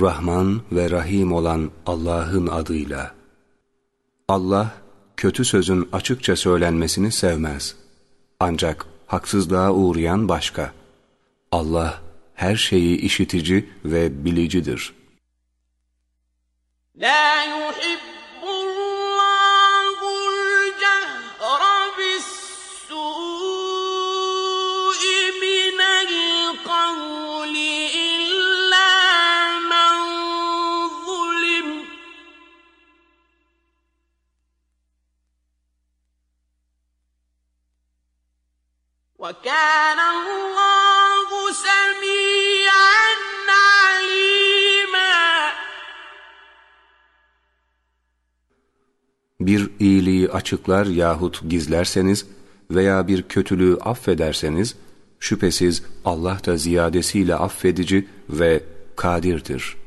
Rahman ve Rahim olan Allah'ın adıyla. Allah, kötü sözün açıkça söylenmesini sevmez. Ancak haksızlığa uğrayan başka. Allah, her şeyi işitici ve bilicidir. La Bir iyiliği açıklar yahut gizlerseniz veya bir kötülüğü affederseniz, şüphesiz Allah da ziyadesiyle affedici ve kadirdir.''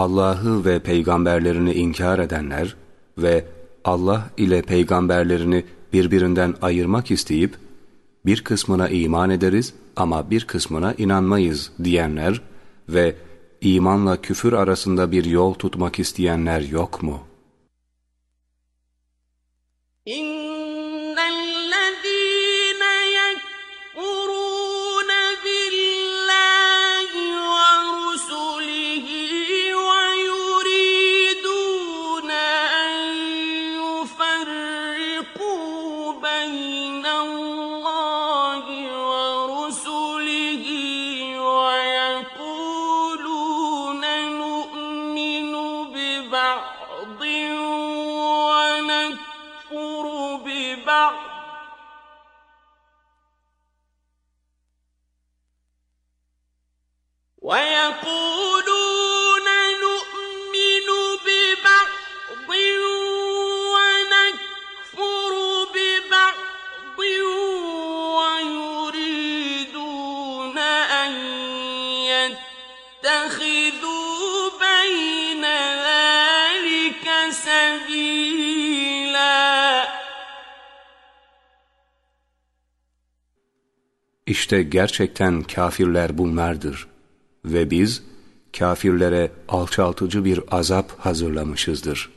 Allah'ı ve peygamberlerini inkar edenler ve Allah ile peygamberlerini birbirinden ayırmak isteyip bir kısmına iman ederiz ama bir kısmına inanmayız diyenler ve imanla küfür arasında bir yol tutmak isteyenler yok mu? İşte gerçekten kafirler bunlardır ve biz kafirlere alçaltıcı bir azap hazırlamışızdır.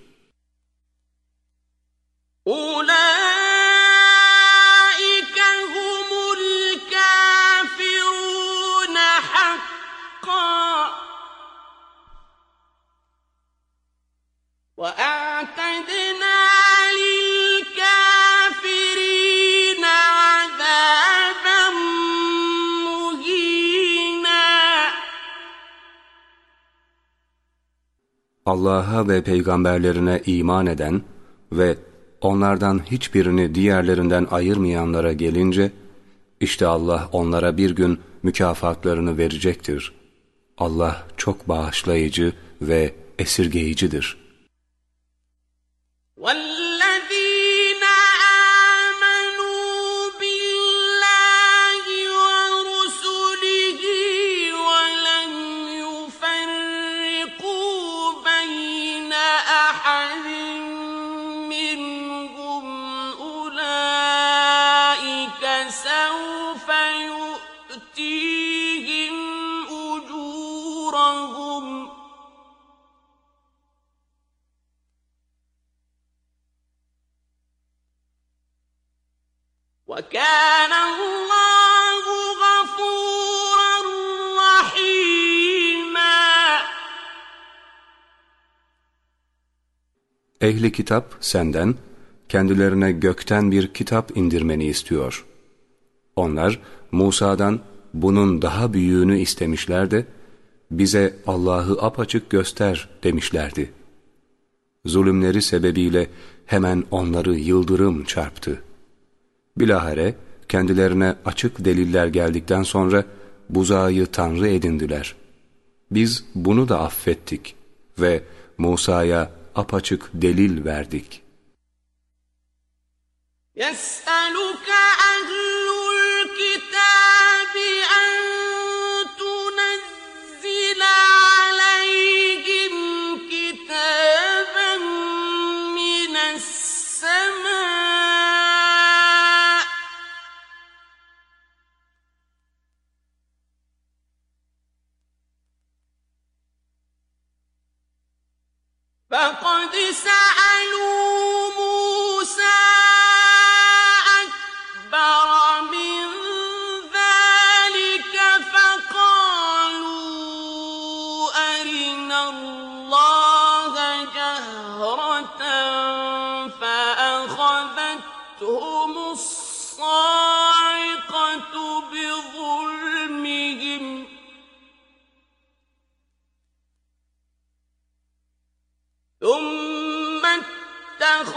Allah'a ve peygamberlerine iman eden ve onlardan hiçbirini diğerlerinden ayırmayanlara gelince, işte Allah onlara bir gün mükafatlarını verecektir. Allah çok bağışlayıcı ve esirgeyicidir. وَالَّذِينَ Ehli kitap senden kendilerine gökten bir kitap indirmeni istiyor. Onlar Musa'dan bunun daha büyüğünü istemişler de bize Allah'ı apaçık göster demişlerdi. Zulümleri sebebiyle hemen onları yıldırım çarptı. Bilahare kendilerine açık deliller geldikten sonra buzağı tanrı edindiler. Biz bunu da affettik. ve Musa'ya apaçık delil verdik. يسألك أهل فقد سألوا موسى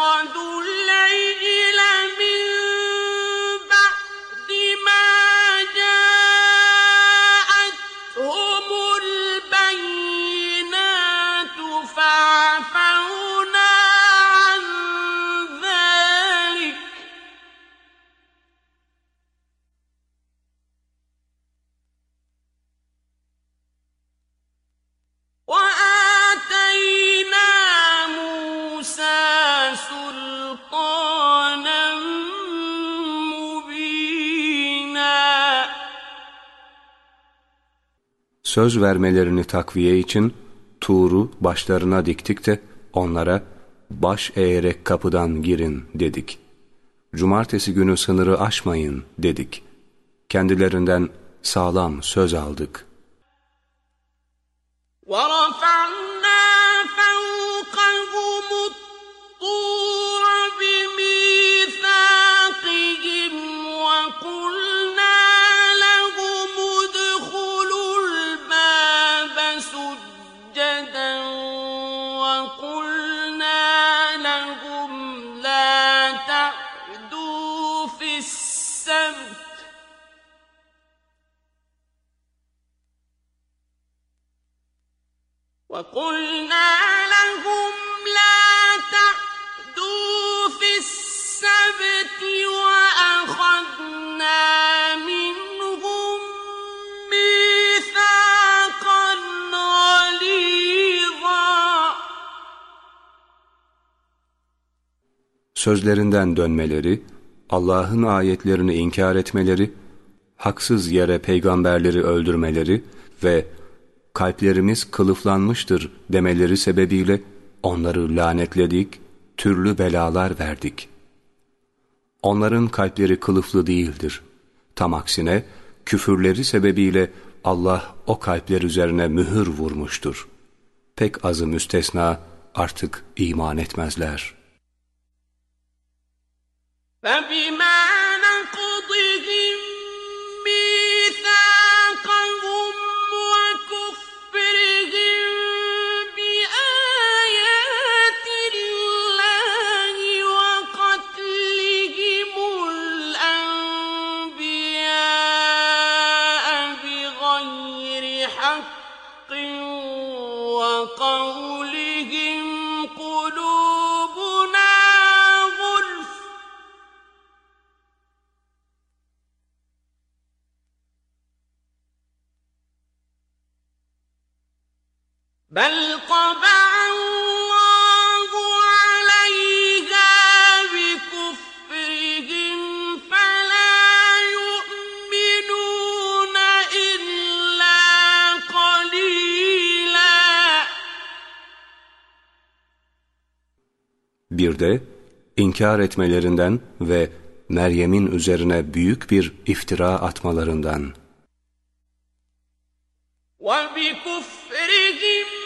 اتخذوا العجل Söz vermelerini takviye için Tuğru başlarına diktik de onlara baş eğerek kapıdan girin dedik. Cumartesi günü sınırı aşmayın dedik. Kendilerinden sağlam söz aldık. ورفعنا وقلنا لهم لا تعدوا في السبت وأخذنا منهم ميثاقا غليظا Sözlerinden dönmeleri, Allah'ın ayetlerini inkar etmeleri, haksız yere peygamberleri öldürmeleri ve kalplerimiz kılıflanmıştır demeleri sebebiyle onları lanetledik, türlü belalar verdik. Onların kalpleri kılıflı değildir. Tam aksine küfürleri sebebiyle Allah o kalpler üzerine mühür vurmuştur. Pek azı müstesna artık iman etmezler.'' فبما نقضهم بل طبع الله عليها بكفرهم فلا يؤمنون إلا قليلا Bir de inkar etmelerinden ve Meryem'in üzerine büyük bir iftira atmalarından. وبكفرهم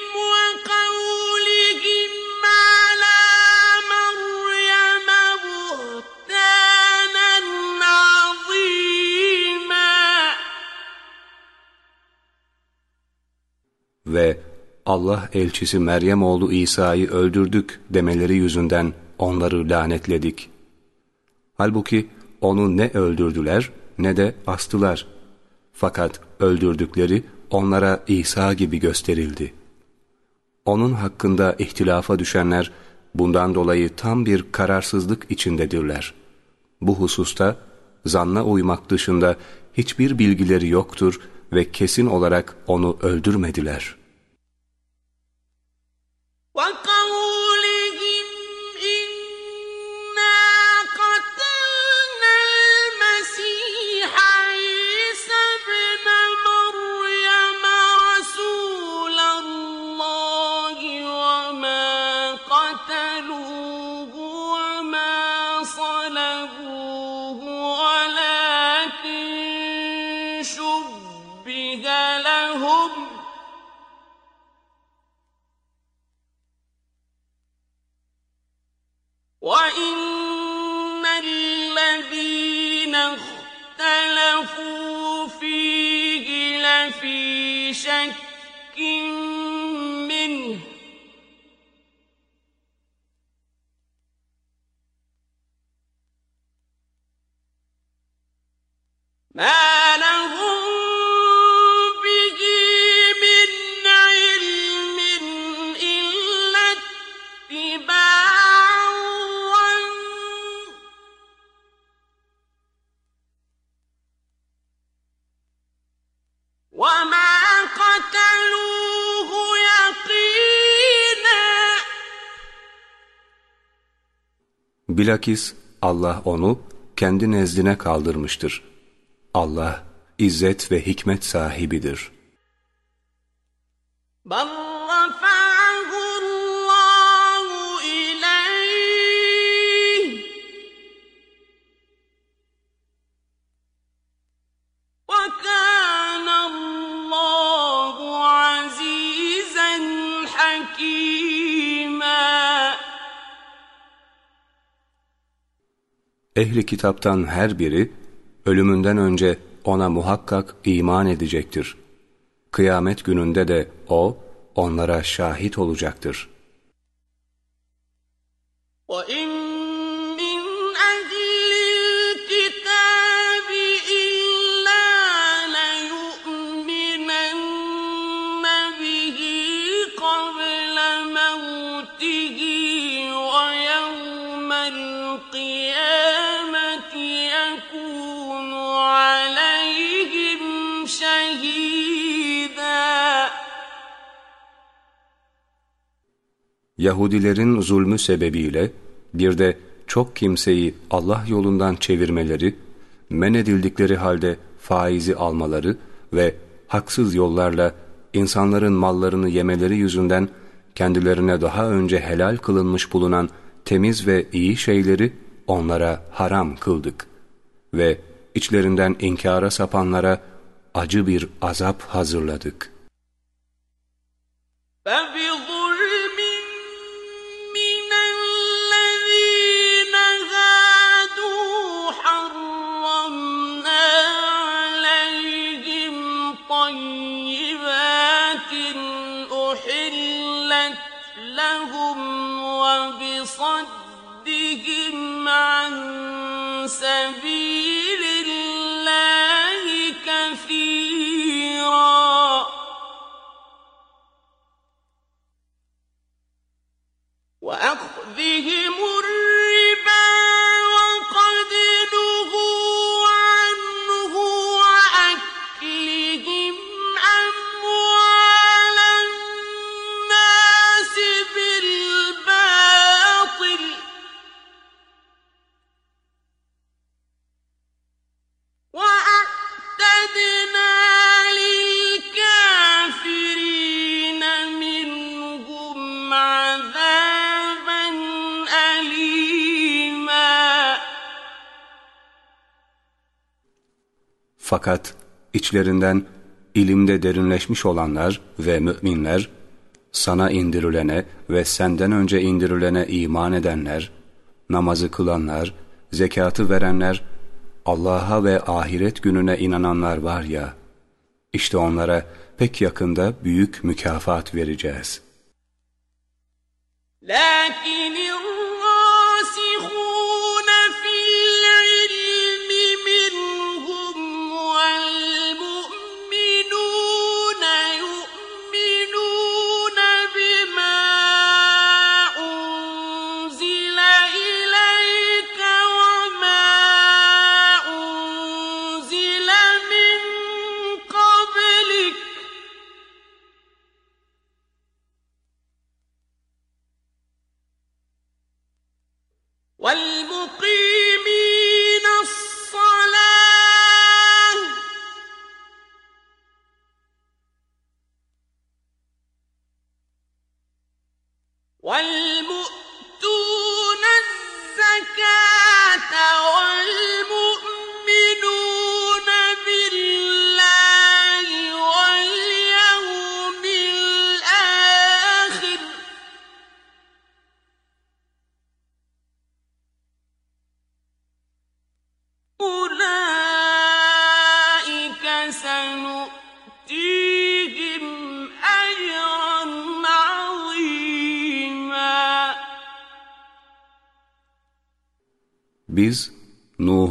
ve Allah elçisi Meryem oğlu İsa'yı öldürdük demeleri yüzünden onları lanetledik. Halbuki onu ne öldürdüler ne de astılar. Fakat öldürdükleri onlara İsa gibi gösterildi.'' Onun hakkında ihtilafa düşenler bundan dolayı tam bir kararsızlık içindedirler. Bu hususta zanna uymak dışında hiçbir bilgileri yoktur ve kesin olarak onu öldürmediler.'' في شك منه. ما لهم Bilakis Allah onu kendi nezdine kaldırmıştır. Allah izzet ve hikmet sahibidir. Ben Ehli kitaptan her biri ölümünden önce ona muhakkak iman edecektir. Kıyamet gününde de o onlara şahit olacaktır. وَاِنَّ Yahudilerin zulmü sebebiyle bir de çok kimseyi Allah yolundan çevirmeleri, men edildikleri halde faizi almaları ve haksız yollarla insanların mallarını yemeleri yüzünden kendilerine daha önce helal kılınmış bulunan temiz ve iyi şeyleri onlara haram kıldık ve içlerinden inkara sapanlara acı bir azap hazırladık. بهم Fakat içlerinden ilimde derinleşmiş olanlar ve müminler, sana indirilene ve senden önce indirilene iman edenler, namazı kılanlar, zekatı verenler, Allah'a ve ahiret gününe inananlar var ya, işte onlara pek yakında büyük mükafat vereceğiz. Lakin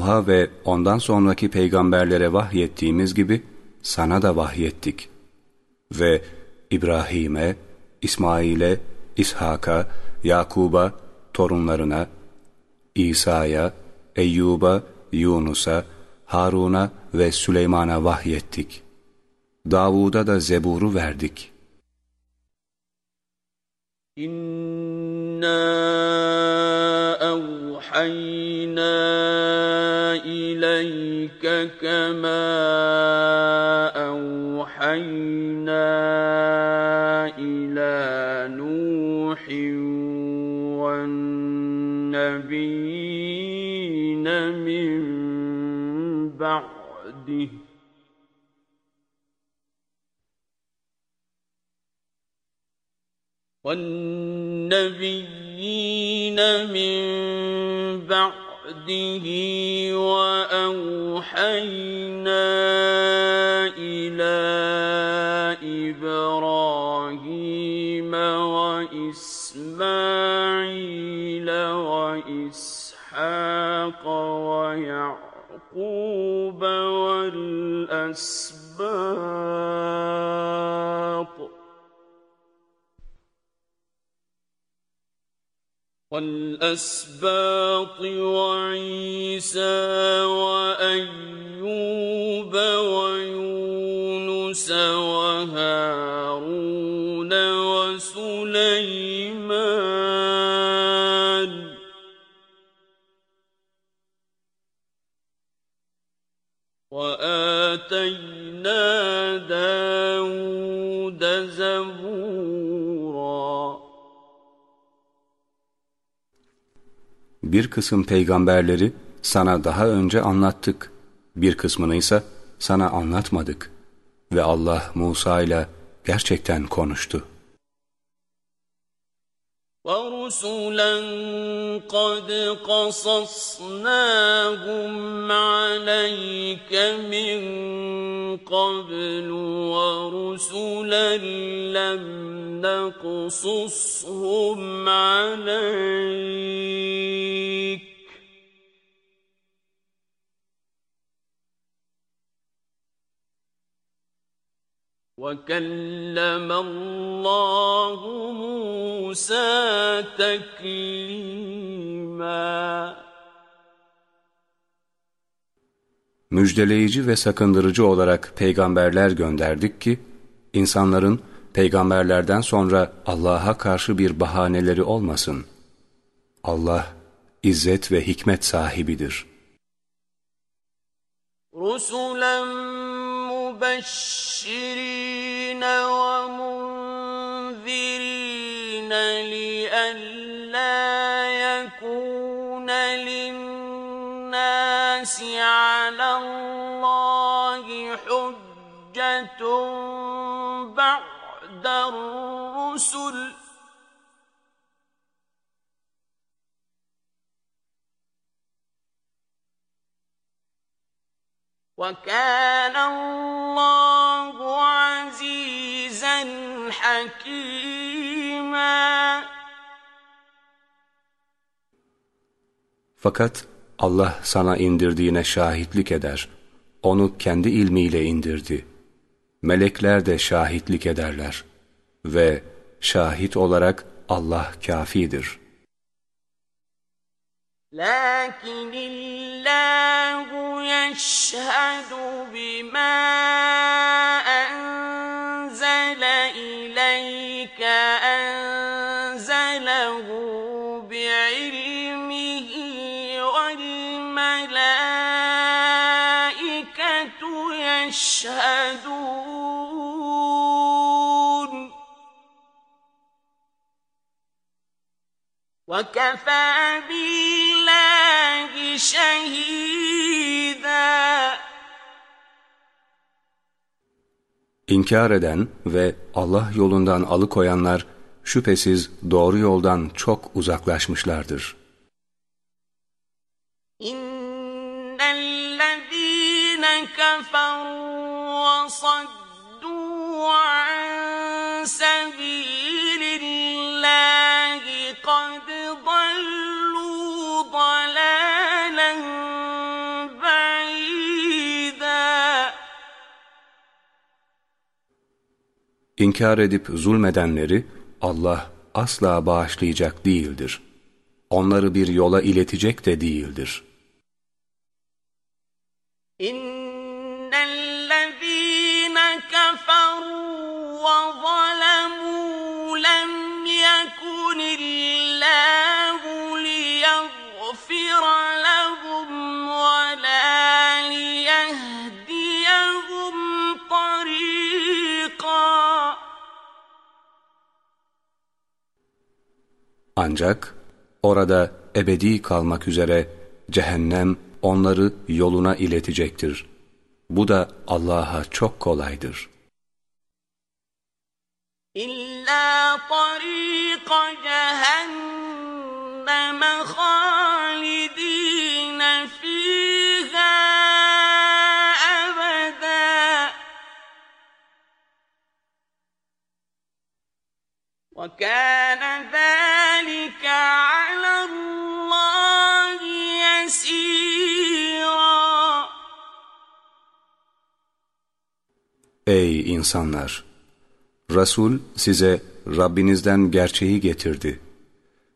Nuh'a ve ondan sonraki peygamberlere vahyettiğimiz gibi sana da vahyettik. Ve İbrahim'e, İsmail'e, İshak'a, Yakub'a, torunlarına, İsa'ya, Eyyub'a, Yunus'a, Harun'a ve Süleyman'a vahyettik. Davud'a da Zebur'u verdik. İnna أوحينا إليك كما أوحينا إلى نوح والنبيين من بعده. والنبيين من بَعْدِهِ وَأَوْحَيْنَا إِلَىٰ إِبْرَاهِيمَ وَإِسْمَاعِيلَ وَإِسْحَاقَ وَيَعْقُوبَ وَالْأَسْبَاطِ والأسباط وعيسى وأيوب ويونس وهارون وسليمان. وآتينا داود Bir kısım peygamberleri sana daha önce anlattık. Bir kısmını ise sana anlatmadık. Ve Allah Musa ile gerçekten konuştu. وَرُسُلًا قَدْ قَصَصْنَاهُمْ عَلَيْكَ مِنْ قَبْلُ وَرُسُلًا لَمْ نَقْصُصْهُمْ عَلَيْكَ وَكَلَّمَ اللّٰهُ مُوسَى تَكْلِيمًا Müjdeleyici ve sakındırıcı olarak peygamberler gönderdik ki, insanların peygamberlerden sonra Allah'a karşı bir bahaneleri olmasın. Allah, izzet ve hikmet sahibidir. رُسُلًا مُبَشِّرِينَ وَمُنذِرِينَ وَكَانَ اللّٰهُ عَز۪يزًا حَك۪يمًا Fakat Allah sana indirdiğine şahitlik eder. Onu kendi ilmiyle indirdi. Melekler de şahitlik ederler. Ve şahit olarak Allah kafidir. لكن الله يشهد بما أنزل وكفى بالله شهيدا İnkar eden ve Allah yolundan alıkoyanlar şüphesiz doğru yoldan çok uzaklaşmışlardır. إن الذين كفروا وصدوا عن سبيل الله İnkar edip zulmedenleri Allah asla bağışlayacak değildir. Onları bir yola iletecek de değildir. İnnellezîne Ancak orada ebedi kalmak üzere cehennem onları yoluna iletecektir. Bu da Allah'a çok kolaydır. İlla tariqa cehenneme وَكَانَ ذَٰلِكَ عَلَى اللّٰهِ يَس۪يرًا Ey insanlar! Resul size Rabbinizden gerçeği getirdi.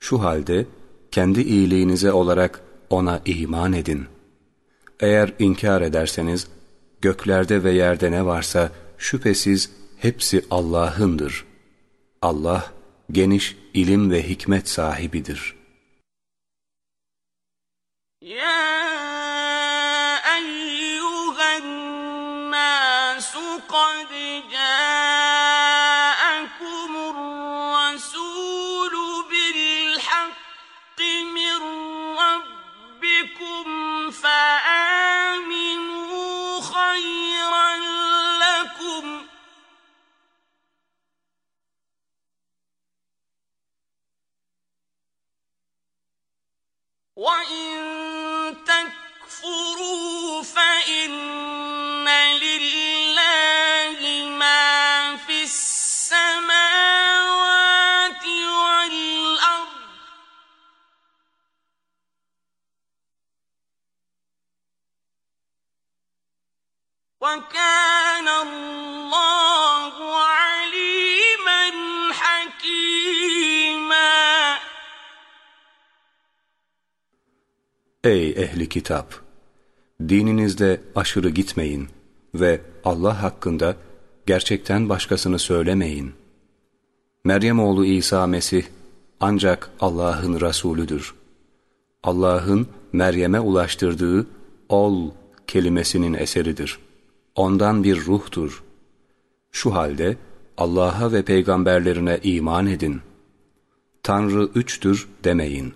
Şu halde kendi iyiliğinize olarak ona iman edin. Eğer inkar ederseniz göklerde ve yerde ne varsa şüphesiz hepsi Allah'ındır. Allah geniş ilim ve hikmet sahibidir. يا وَإِن تَكْفُرُوا فَإِنَّ لِلَّهِ مَا فِي السَّمَاوَاتِ وَالْأَرْضِ ۚ وَكَانَ اللَّهُ Ey ehli kitap! Dininizde aşırı gitmeyin ve Allah hakkında gerçekten başkasını söylemeyin. Meryem oğlu İsa Mesih ancak Allah'ın Resulüdür. Allah'ın Meryem'e ulaştırdığı ol kelimesinin eseridir. Ondan bir ruhtur. Şu halde Allah'a ve peygamberlerine iman edin. Tanrı üçtür demeyin.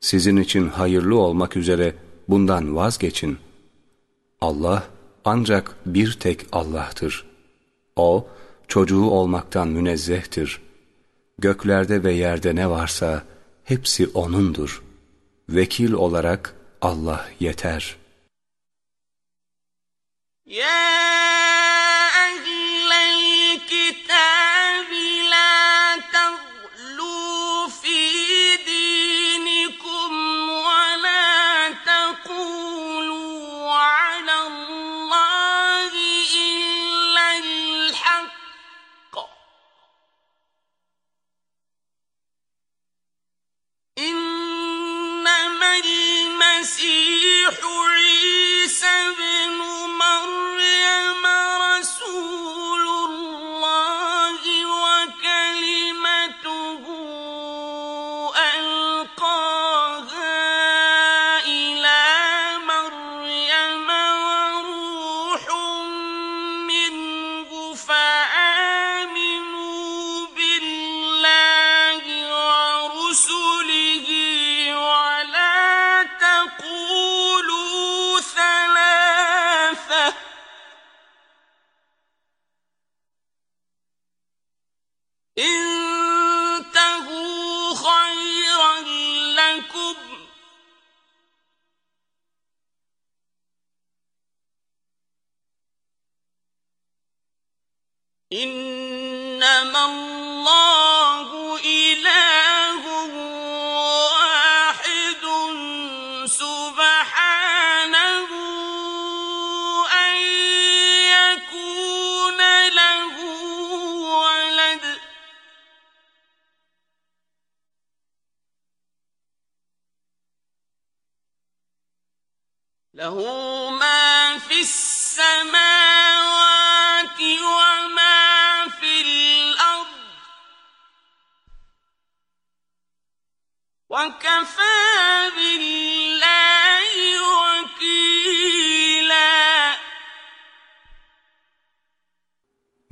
Sizin için hayırlı olmak üzere bundan vazgeçin. Allah ancak bir tek Allah'tır. O, çocuğu olmaktan münezzehtir. Göklerde ve yerde ne varsa hepsi O'nundur. Vekil olarak Allah yeter. يا المسيح عيسى ابن إن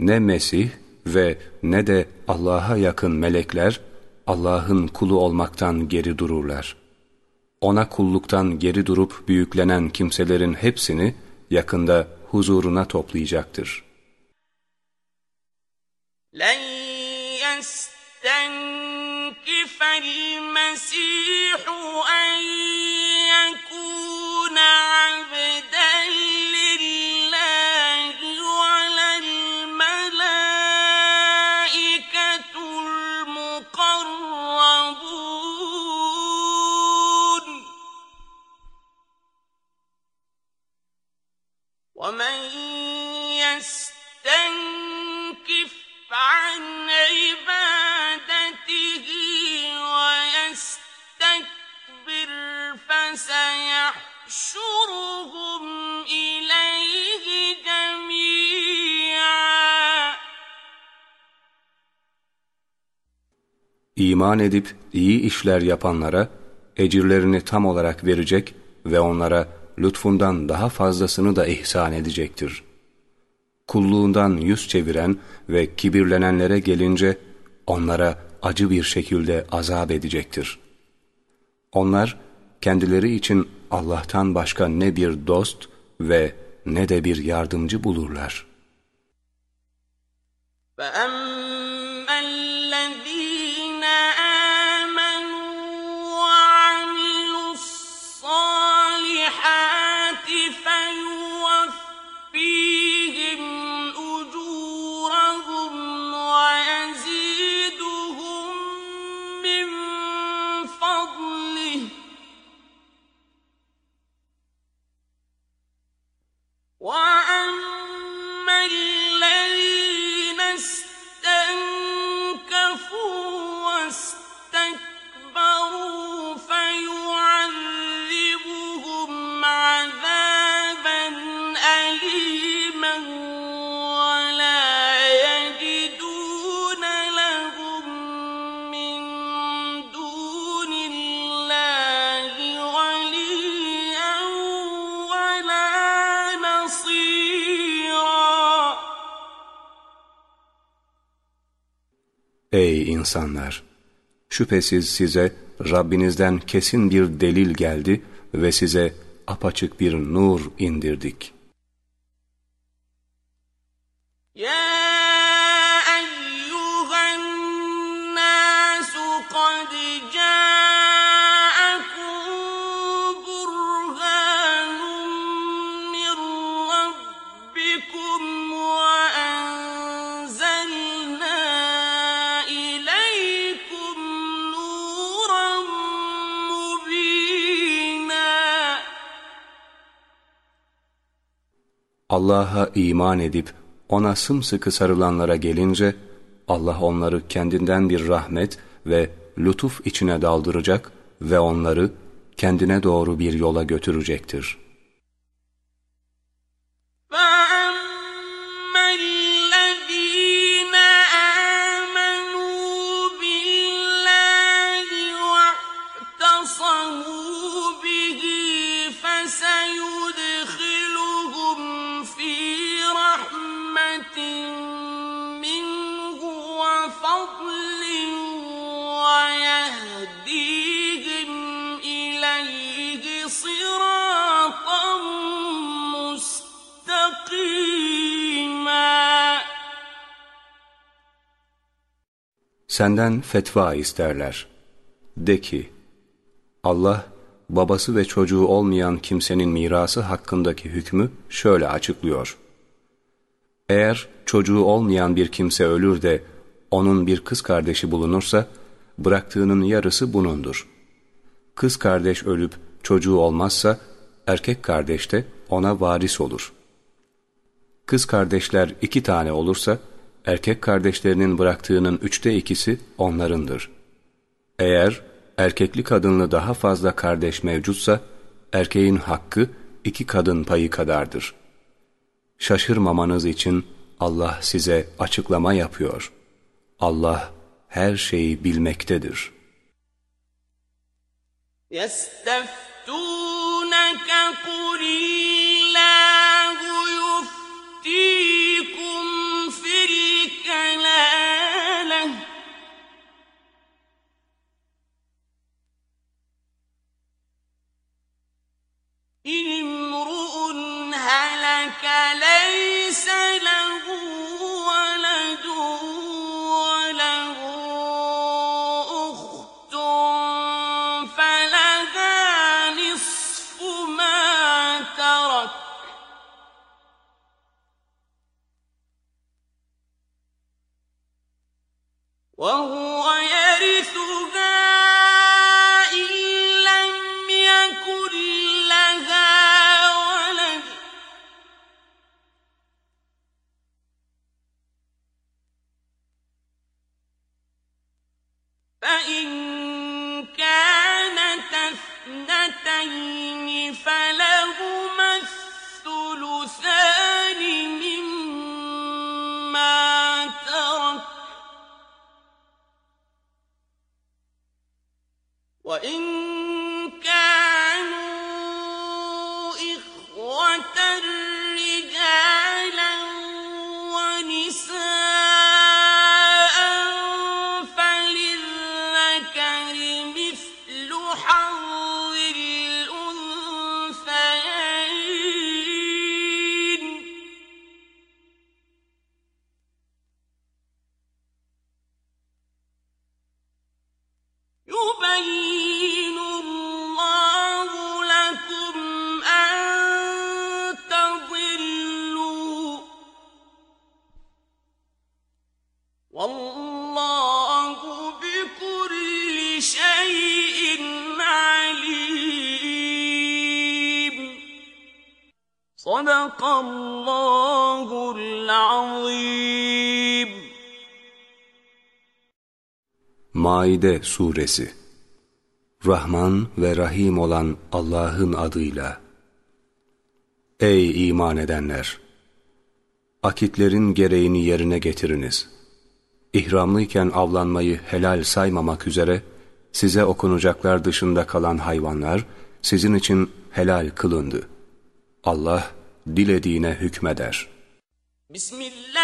Ne Mesih ve ne de Allah'a yakın melekler Allah'ın kulu olmaktan geri dururlar. Ona kulluktan geri durup büyüklenen kimselerin hepsini yakında huzuruna toplayacaktır. لن يستنكف المسيح أن İman edip iyi işler yapanlara ecirlerini tam olarak verecek ve onlara lütfundan daha fazlasını da ihsan edecektir. Kulluğundan yüz çeviren ve kibirlenenlere gelince onlara acı bir şekilde azap edecektir. Onlar kendileri için Allah'tan başka ne bir dost ve ne de bir yardımcı bulurlar. فأما insanlar! Şüphesiz size Rabbinizden kesin bir delil geldi ve size apaçık bir nur indirdik. Allah'a iman edip ona sımsıkı sarılanlara gelince Allah onları kendinden bir rahmet ve lütuf içine daldıracak ve onları kendine doğru bir yola götürecektir. Senden fetva isterler. De ki, Allah babası ve çocuğu olmayan kimsenin mirası hakkındaki hükmü şöyle açıklıyor. Eğer çocuğu olmayan bir kimse ölür de onun bir kız kardeşi bulunursa, bıraktığının yarısı bunundur. Kız kardeş ölüp çocuğu olmazsa, erkek kardeş de ona varis olur. Kız kardeşler iki tane olursa, erkek kardeşlerinin bıraktığının üçte ikisi onlarındır. Eğer erkekli kadınlı daha fazla kardeş mevcutsa, erkeğin hakkı iki kadın payı kadardır. Şaşırmamanız için Allah size açıklama yapıyor. Allah her şeyi bilmektedir. يَسْتَفْتُونَكَ قُلِ إِنِ امْرُؤٌ هَلَكَ لَيْسَ لَهُ وَلَدٌ وَلَهُ أُخْتٌ فَلَهَا نِصْفُ مَا تَرَكَ ۚ. وَهُوَ فَإِن كَانَتَا اثْنَتَيْنِ فَلَهُمَا الثُّلُثَانِ مِمَّا تَرَكَ ۚ. وَإِن Hamide Suresi Rahman ve Rahim olan Allah'ın adıyla Ey iman edenler! Akitlerin gereğini yerine getiriniz. İhramlıyken avlanmayı helal saymamak üzere size okunacaklar dışında kalan hayvanlar sizin için helal kılındı. Allah dilediğine hükmeder. Bismillah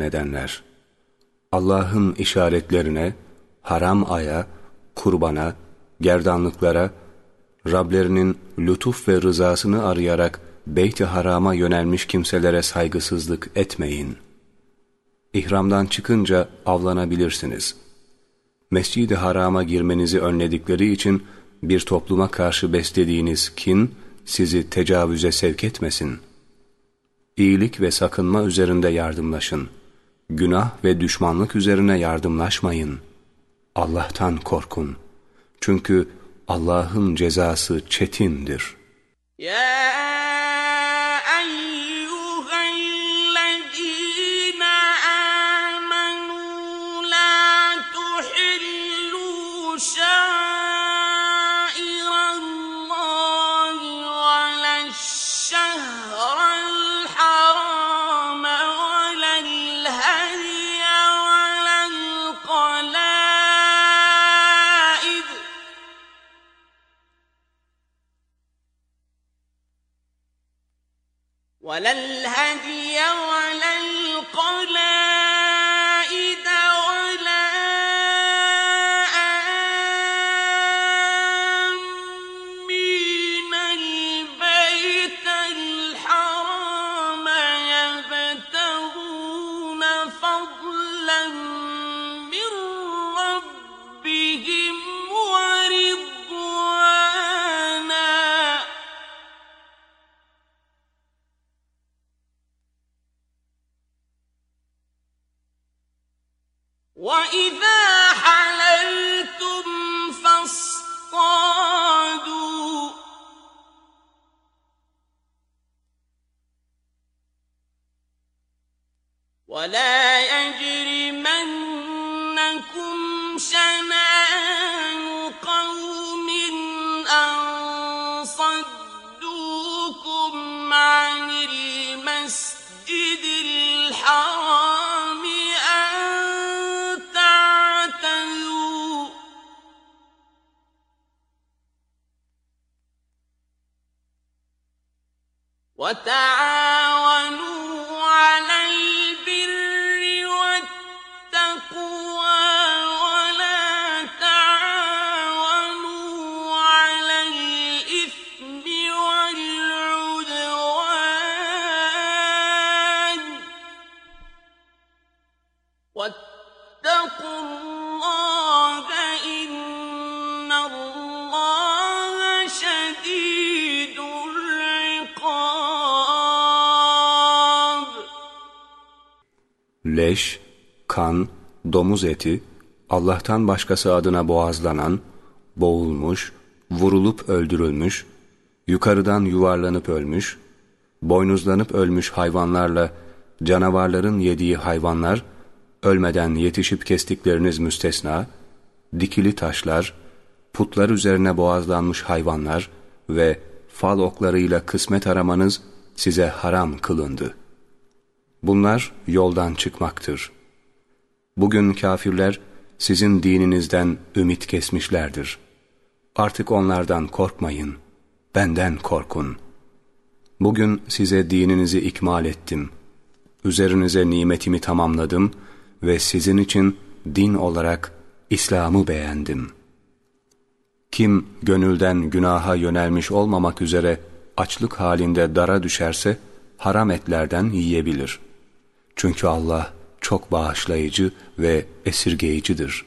iman edenler! Allah'ın işaretlerine, haram aya, kurbana, gerdanlıklara, Rablerinin lütuf ve rızasını arayarak Beyt-i Haram'a yönelmiş kimselere saygısızlık etmeyin. İhramdan çıkınca avlanabilirsiniz. Mescid-i Haram'a girmenizi önledikleri için bir topluma karşı beslediğiniz kin sizi tecavüze sevk etmesin. İyilik ve sakınma üzerinde yardımlaşın. Günah ve düşmanlık üzerine yardımlaşmayın. Allah'tan korkun. Çünkü Allah'ın cezası çetindir. يا Leş, kan, domuz eti, Allah'tan başkası adına boğazlanan, boğulmuş, vurulup öldürülmüş, yukarıdan yuvarlanıp ölmüş, boynuzlanıp ölmüş hayvanlarla canavarların yediği hayvanlar, ölmeden yetişip kestikleriniz müstesna, dikili taşlar, putlar üzerine boğazlanmış hayvanlar ve fal oklarıyla kısmet aramanız size haram kılındı. Bunlar yoldan çıkmaktır. Bugün kafirler sizin dininizden ümit kesmişlerdir. Artık onlardan korkmayın, benden korkun. Bugün size dininizi ikmal ettim. Üzerinize nimetimi tamamladım ve sizin için din olarak İslam'ı beğendim. Kim gönülden günaha yönelmiş olmamak üzere açlık halinde dara düşerse haram etlerden yiyebilir.'' Çünkü Allah çok bağışlayıcı ve esirgeyicidir.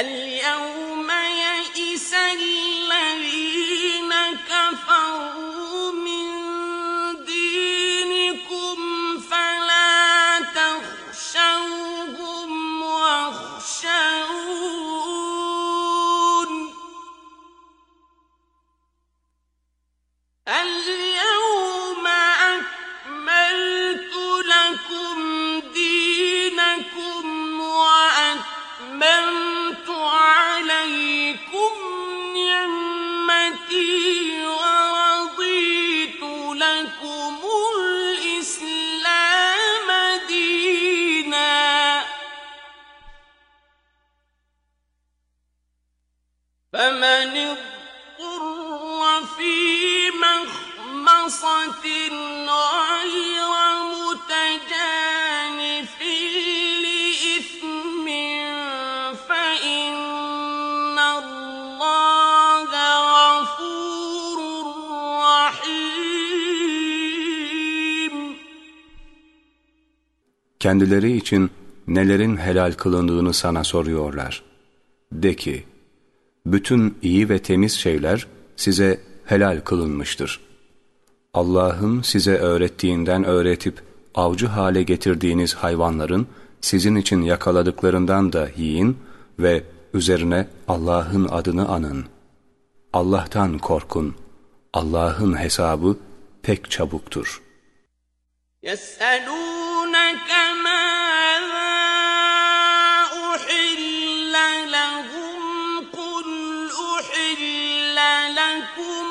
اليوم يئس الذين Kendileri için nelerin helal kılındığını sana soruyorlar. De ki, bütün iyi ve temiz şeyler size helal kılınmıştır. Allah'ın size öğrettiğinden öğretip avcı hale getirdiğiniz hayvanların sizin için yakaladıklarından da yiyin ve üzerine Allah'ın adını anın. Allah'tan korkun. Allah'ın hesabı pek çabuktur. يسألونك لكم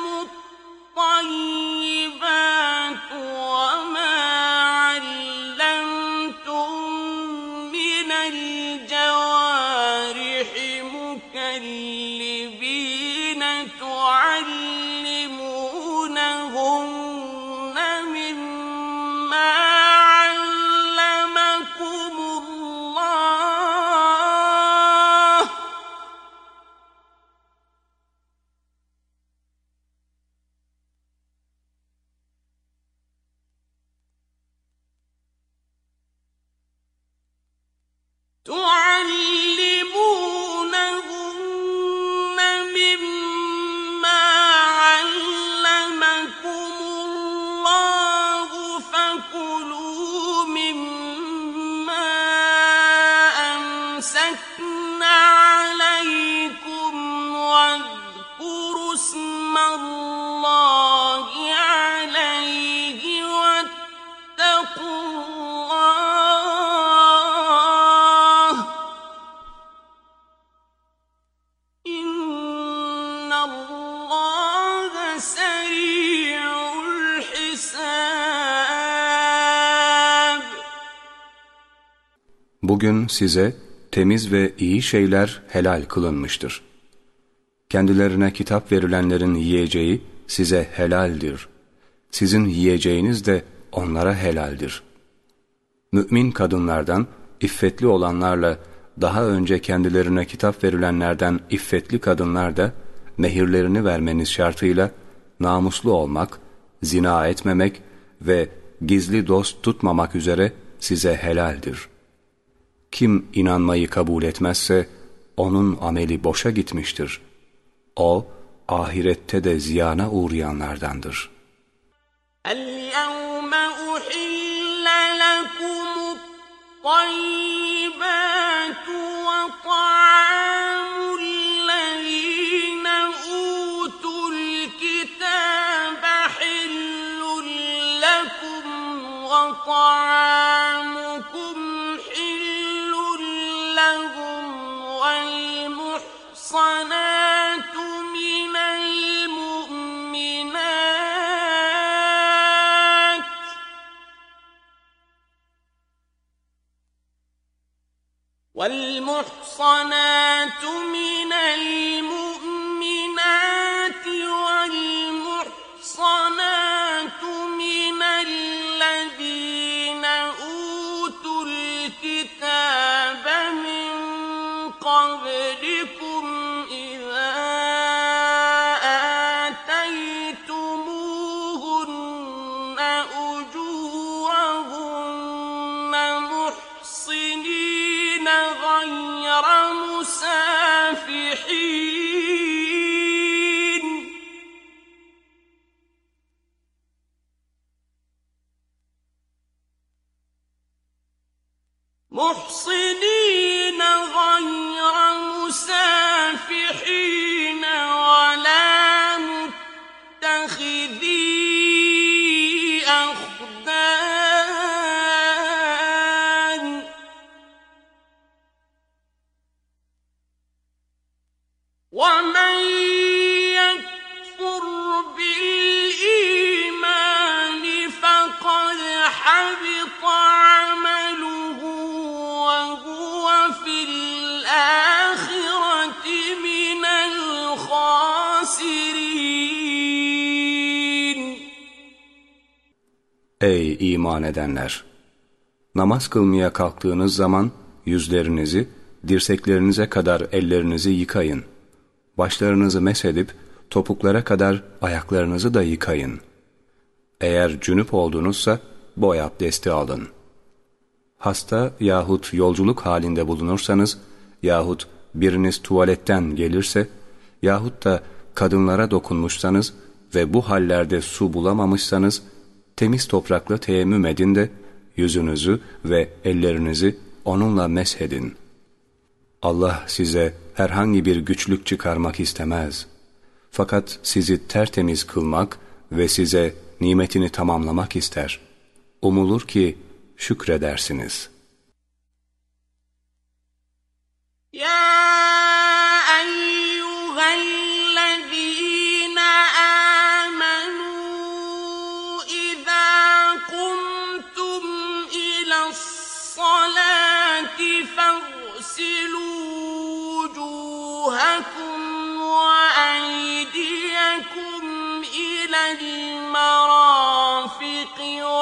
Size temiz ve iyi şeyler helal kılınmıştır. Kendilerine kitap verilenlerin yiyeceği size helaldir. Sizin yiyeceğiniz de onlara helaldir. Mümin kadınlardan iffetli olanlarla daha önce kendilerine kitap verilenlerden iffetli kadınlar da mehirlerini vermeniz şartıyla namuslu olmak, zina etmemek ve gizli dost tutmamak üzere size helaldir. Kim inanmayı kabul etmezse onun ameli boşa gitmiştir. O ahirette de ziyana uğrayanlardandır. اليوم أحل لكم الطيبات والمحصنات من المؤمنات iman edenler! Namaz kılmaya kalktığınız zaman yüzlerinizi, dirseklerinize kadar ellerinizi yıkayın. Başlarınızı mesedip topuklara kadar ayaklarınızı da yıkayın. Eğer cünüp oldunuzsa boy abdesti alın. Hasta yahut yolculuk halinde bulunursanız yahut biriniz tuvaletten gelirse yahut da kadınlara dokunmuşsanız ve bu hallerde su bulamamışsanız temiz toprakla teyemmüm edin de yüzünüzü ve ellerinizi onunla meshedin. Allah size herhangi bir güçlük çıkarmak istemez. Fakat sizi tertemiz kılmak ve size nimetini tamamlamak ister. Umulur ki şükredersiniz. Ya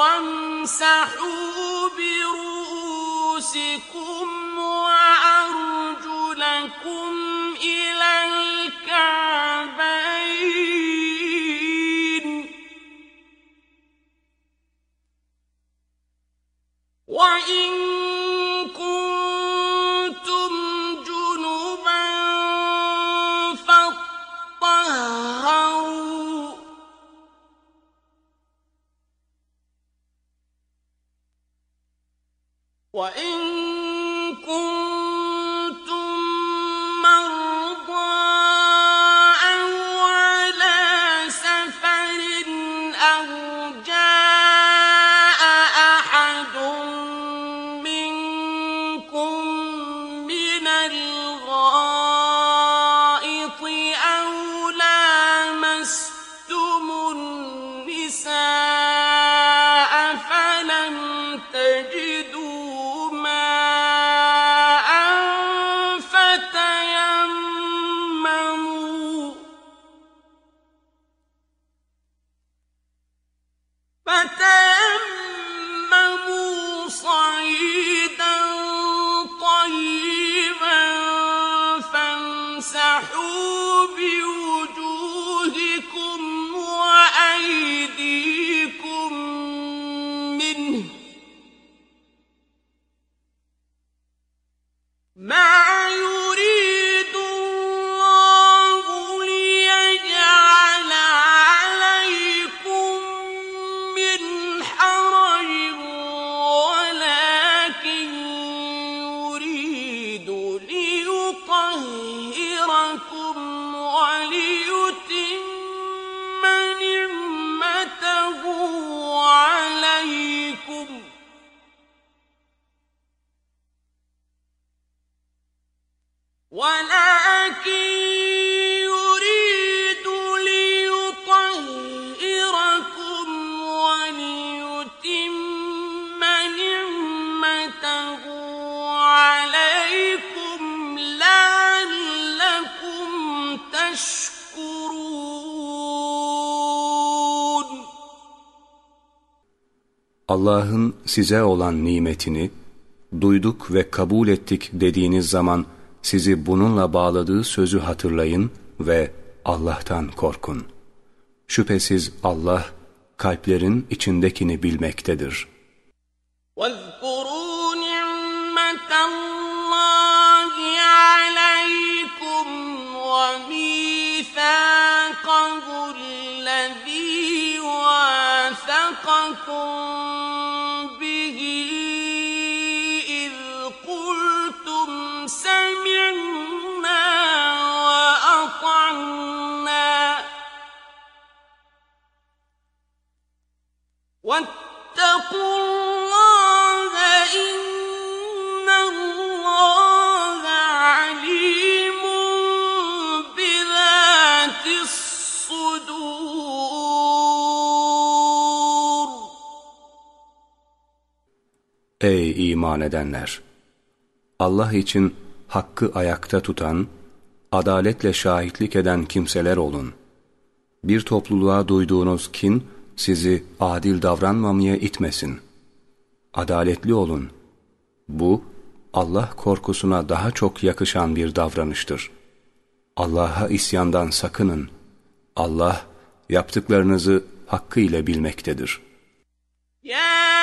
وامسحوا برؤوسكم وأرجلكم إلى الكعبين. وإن Allah'ın size olan nimetini duyduk ve kabul ettik dediğiniz zaman sizi bununla bağladığı sözü hatırlayın ve Allah'tan korkun. Şüphesiz Allah kalplerin içindekini bilmektedir. وَاذْكُرُوا نِعْمَةَ اللّٰهِ عَلَيْكُمْ وَمِيثَاقَهُ الَّذ۪ي وَاثَقَكُمْ İman edenler! Allah için hakkı ayakta tutan, adaletle şahitlik eden kimseler olun. Bir topluluğa duyduğunuz kin, sizi adil davranmamaya itmesin. Adaletli olun. Bu, Allah korkusuna daha çok yakışan bir davranıştır. Allah'a isyandan sakının. Allah, yaptıklarınızı hakkıyla bilmektedir. Ya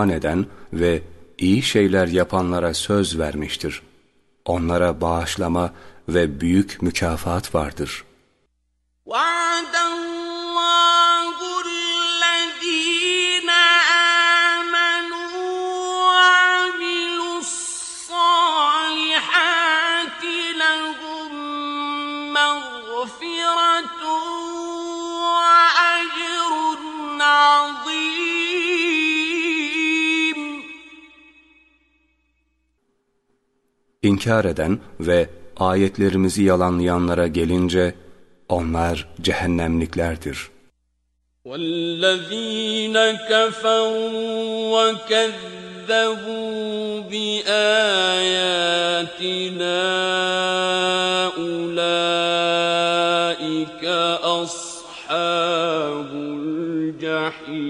iman eden ve iyi şeyler yapanlara söz vermiştir. Onlara bağışlama ve büyük mükafat vardır. İnkar eden ve ayetlerimizi yalanlayanlara gelince onlar cehennemliklerdir. وَالَّذ۪ينَ كَفَرُوا وَكَذَّبُوا بِآيَاتِنَا أُولَٰئِكَ أَصْحَابُ الْجَحِيمِ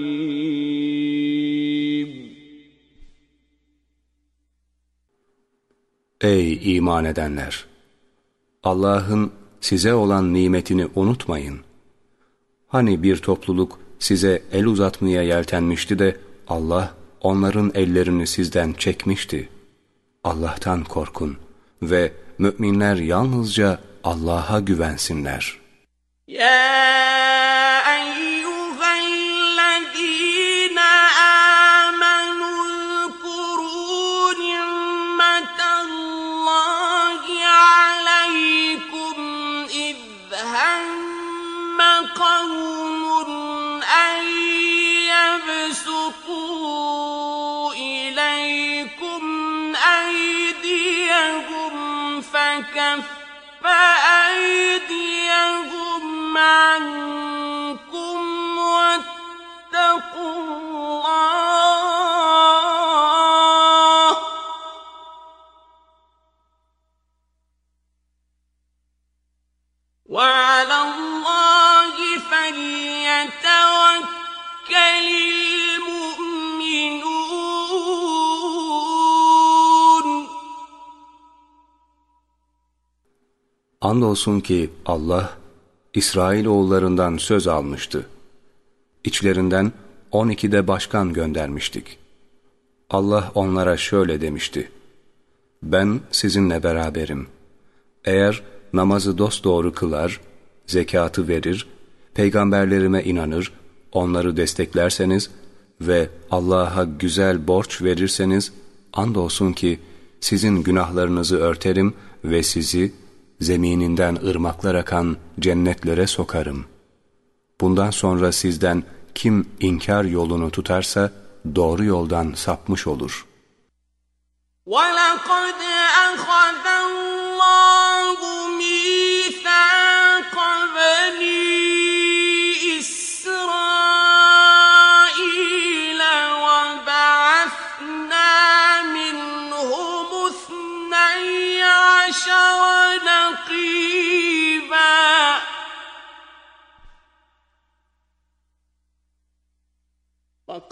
Ey iman edenler! Allah'ın size olan nimetini unutmayın. Hani bir topluluk size el uzatmaya yeltenmişti de Allah onların ellerini sizden çekmişti. Allah'tan korkun ve müminler yalnızca Allah'a güvensinler. Ya أيديهم عنكم واتقوا Andolsun ki Allah, İsrail oğullarından söz almıştı. İçlerinden on iki de başkan göndermiştik. Allah onlara şöyle demişti. Ben sizinle beraberim. Eğer namazı dosdoğru kılar, zekatı verir, peygamberlerime inanır, onları desteklerseniz ve Allah'a güzel borç verirseniz, andolsun ki sizin günahlarınızı örterim ve sizi zemininden ırmaklar akan cennetlere sokarım. Bundan sonra sizden kim inkar yolunu tutarsa doğru yoldan sapmış olur. وَلَقَدْ أَخَذَ اللّٰهُ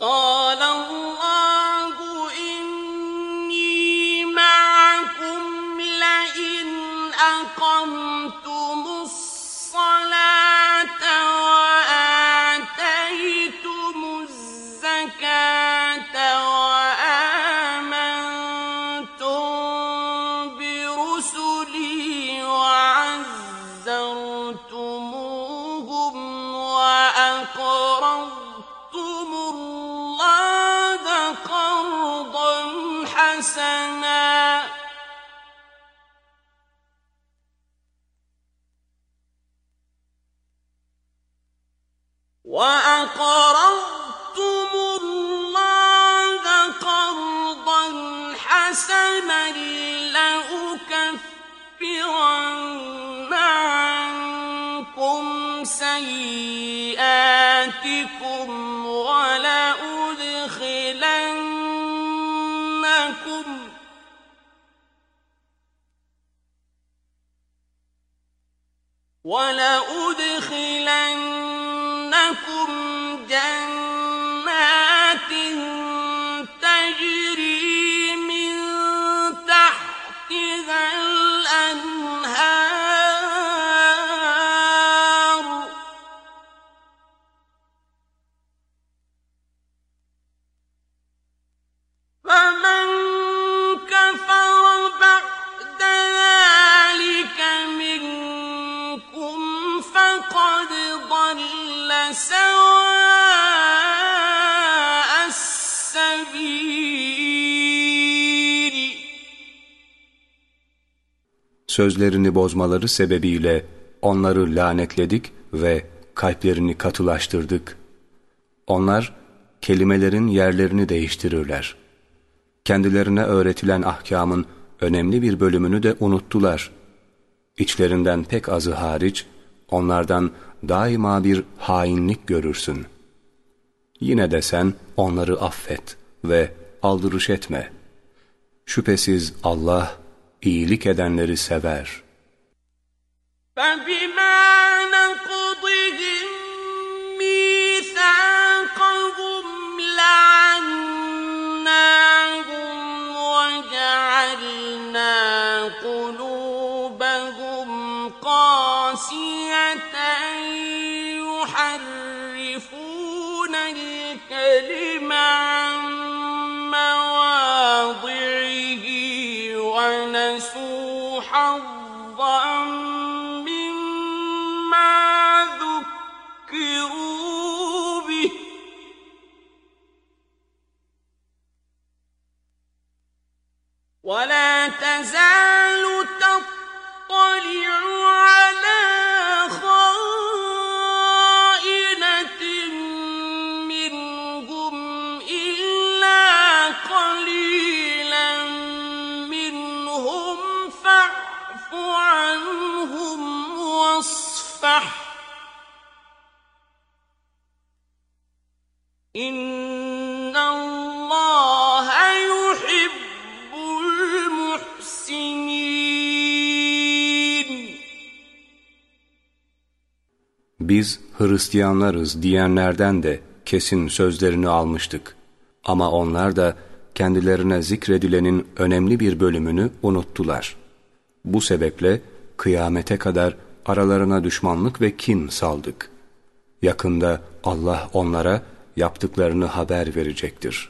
قال Sözlerini bozmaları sebebiyle onları lanetledik ve kalplerini katılaştırdık. Onlar kelimelerin yerlerini değiştirirler. Kendilerine öğretilen ahkamın önemli bir bölümünü de unuttular. İçlerinden pek azı hariç onlardan daima bir hainlik görürsün. Yine de sen onları affet ve aldırış etme. Şüphesiz Allah iyilik edenleri sever. فَبِمَا نَقْضِهِم Biz Hristiyanlarız diyenlerden de kesin sözlerini almıştık. Ama onlar da kendilerine zikredilenin önemli bir bölümünü unuttular. Bu sebeple kıyamete kadar aralarına düşmanlık ve kin saldık. Yakında Allah onlara yaptıklarını haber verecektir.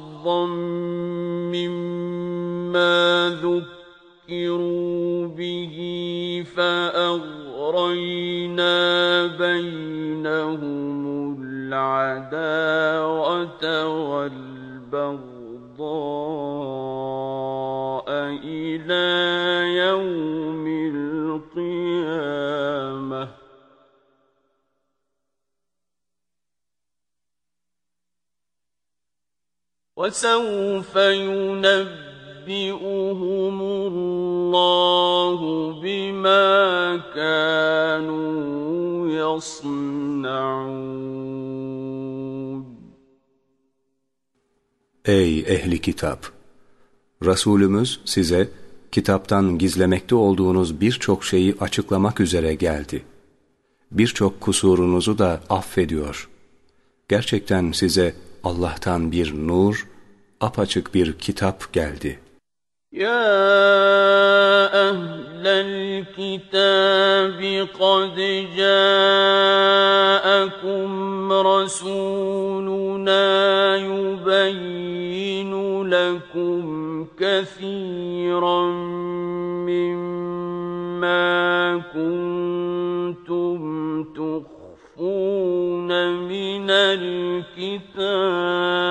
مما ذكروا به فأغرينا بينهم العداوة والبغضاء إلى يوم وسوف ينبئهم الله بما كانوا يصنعون Ey ehli kitap! Resulümüz size kitaptan gizlemekte olduğunuz birçok şeyi açıklamak üzere geldi. Birçok kusurunuzu da affediyor. Gerçekten size Allah'tan bir nur, apaçık bir kitap geldi. Ya ehlel kitabi kad ca'akum rasuluna yubeyyinu lekum kethiran mimma kuntum tukhfuna minel kitab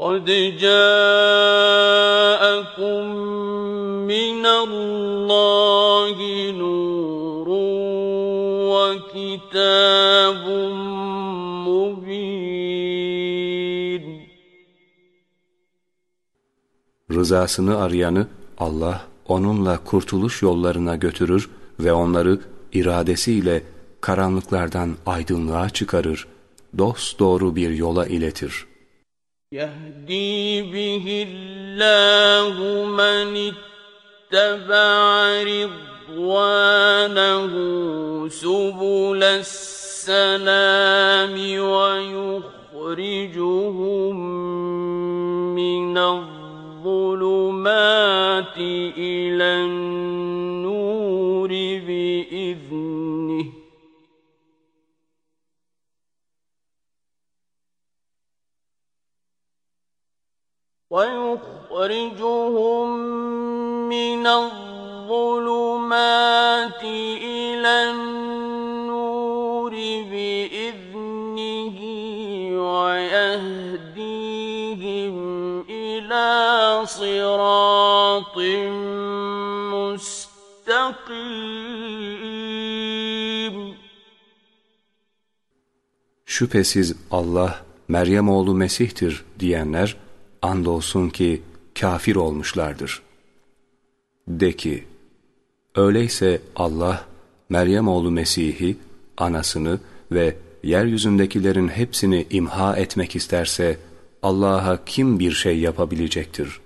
قد جاءكم من الله نور وكتاب مبين Rızasını arayanı Allah onunla kurtuluş yollarına götürür ve onları iradesiyle karanlıklardan aydınlığa çıkarır, dost doğru bir yola iletir.'' يهدي به الله من اتبع رضوانه سبل السلام ويخرجهم من الظلمات إلى النور ويخرجهم من الظلمات إلى النور بإذنه ويهديهم إلى صراط مستقيم Şüphesiz Allah Meryem oğlu Mesih'tir diyenler andolsun ki kafir olmuşlardır. De ki, öyleyse Allah, Meryem oğlu Mesih'i, anasını ve yeryüzündekilerin hepsini imha etmek isterse, Allah'a kim bir şey yapabilecektir?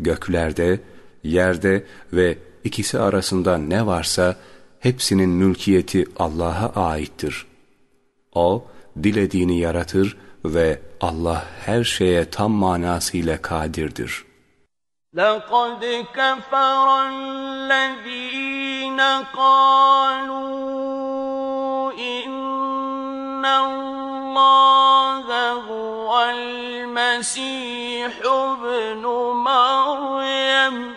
Göklerde, yerde ve ikisi arasında ne varsa, hepsinin mülkiyeti Allah'a aittir. O, dilediğini yaratır ve Allah her şeye tam manasıyla kadirdir. لَقَدْ كَفَرَ الَّذ۪ينَ قَالُوا اِنَّ اللّٰهَ هُوَ الْمَسِيحُ ابْنُ مَرْيَمَ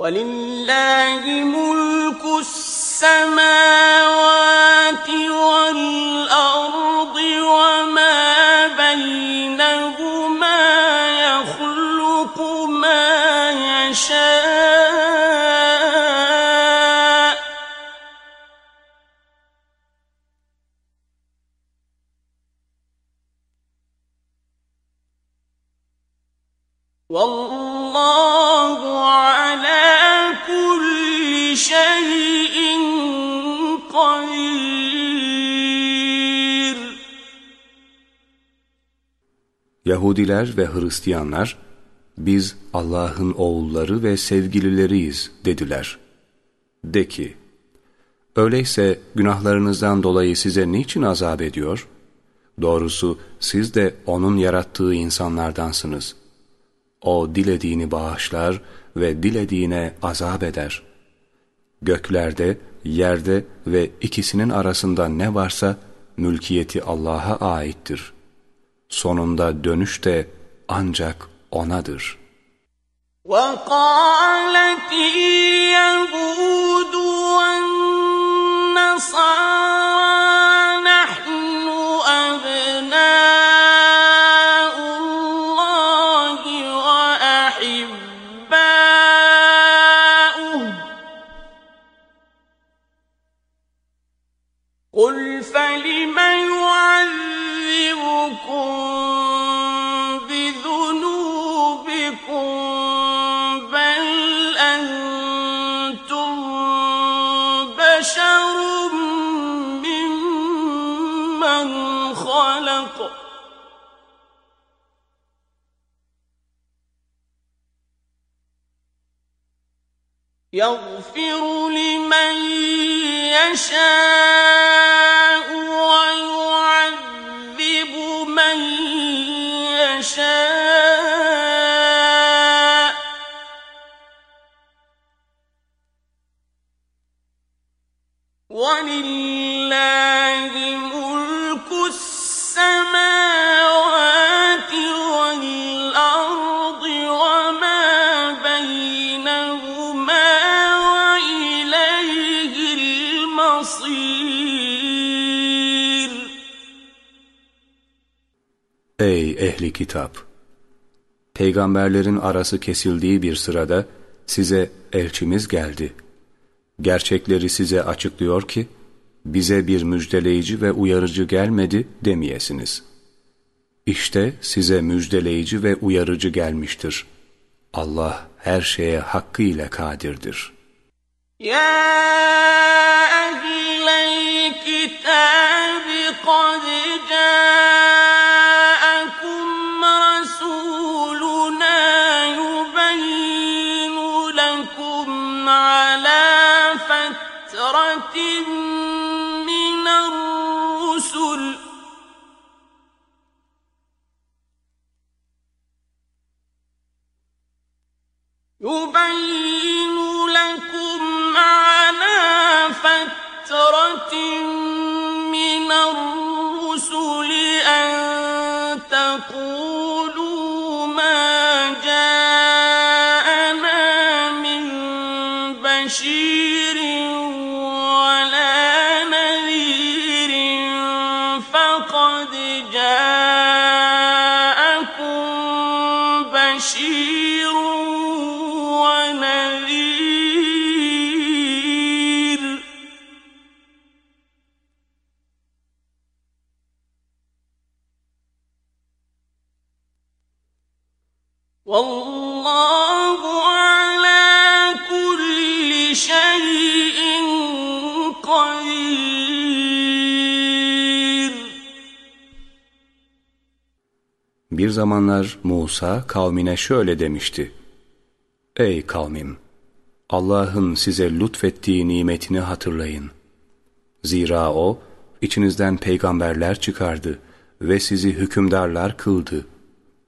ولله ملك السماوات Yahudiler ve Hristiyanlar, biz Allah'ın oğulları ve sevgilileriyiz dediler. De ki, öyleyse günahlarınızdan dolayı size niçin azap ediyor? Doğrusu siz de O'nun yarattığı insanlardansınız. O dilediğini bağışlar ve dilediğine azap eder. Göklerde, yerde ve ikisinin arasında ne varsa mülkiyeti Allah'a aittir. Sonunda dönüş de ancak O'nadır. وَقَالَتِ الْيَهُودُ وَالنَّصَارَى يغفر لمن يشاء. ehli kitap. Peygamberlerin arası kesildiği bir sırada size elçimiz geldi. Gerçekleri size açıklıyor ki, bize bir müjdeleyici ve uyarıcı gelmedi demeyesiniz. İşte size müjdeleyici ve uyarıcı gelmiştir. Allah her şeye hakkıyla kadirdir. Ya ehlel kitab kad يبين لكم على فترة من الرسل Bir zamanlar Musa kavmine şöyle demişti. Ey kavmim! Allah'ın size lütfettiği nimetini hatırlayın. Zira O, içinizden peygamberler çıkardı ve sizi hükümdarlar kıldı.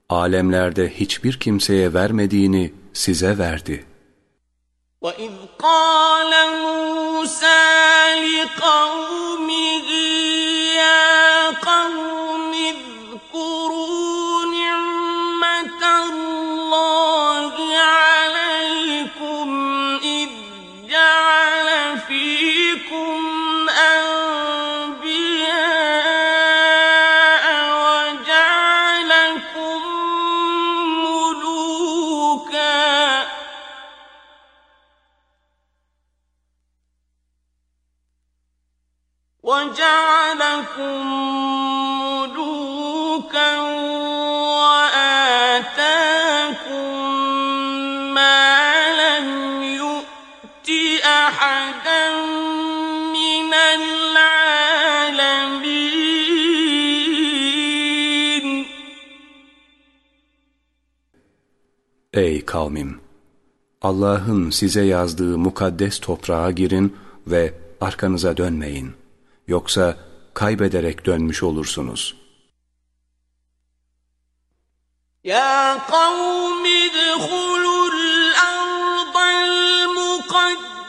Alemlerde hiçbir kimseye vermediğini size verdi. وإذ قال موسى لقومه Ey kavmim! Allah'ın size yazdığı mukaddes toprağa girin ve arkanıza dönmeyin. Yoksa kaybederek dönmüş olursunuz. Ya kavmi dhulul ardal mukaddesete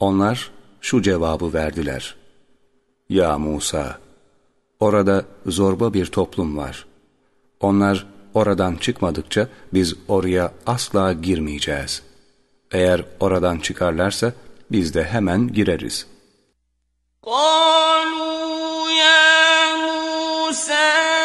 Onlar şu cevabı verdiler. Ya Musa! Orada zorba bir toplum var. Onlar oradan çıkmadıkça biz oraya asla girmeyeceğiz. Eğer oradan çıkarlarsa biz de hemen gireriz. قالوا يا موسى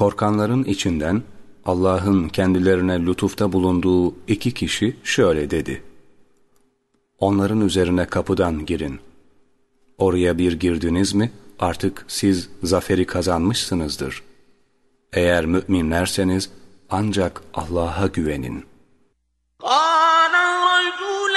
Korkanların içinden Allah'ın kendilerine lütufta bulunduğu iki kişi şöyle dedi. Onların üzerine kapıdan girin. Oraya bir girdiniz mi artık siz zaferi kazanmışsınızdır. Eğer müminlerseniz ancak Allah'a güvenin. قَالَ Ey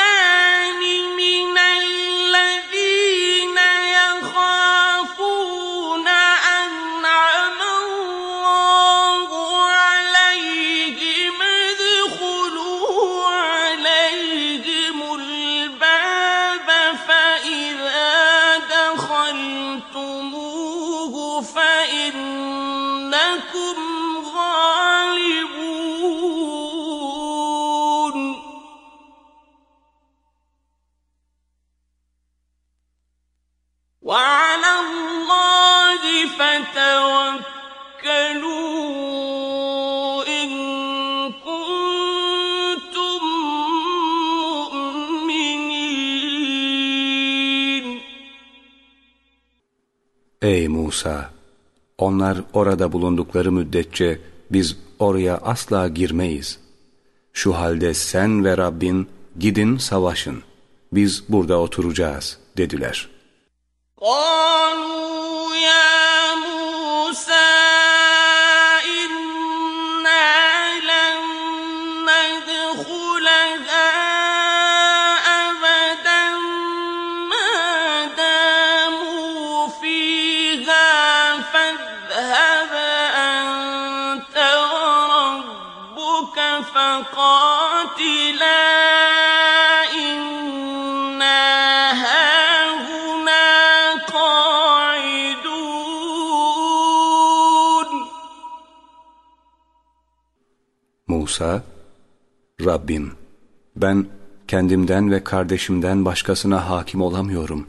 Musa! Onlar orada bulundukları müddetçe biz oraya asla girmeyiz. Şu halde sen ve Rabbin gidin savaşın. Biz burada oturacağız dediler. قالوا يا Musa, Rabbim ben kendimden ve kardeşimden başkasına hakim olamıyorum.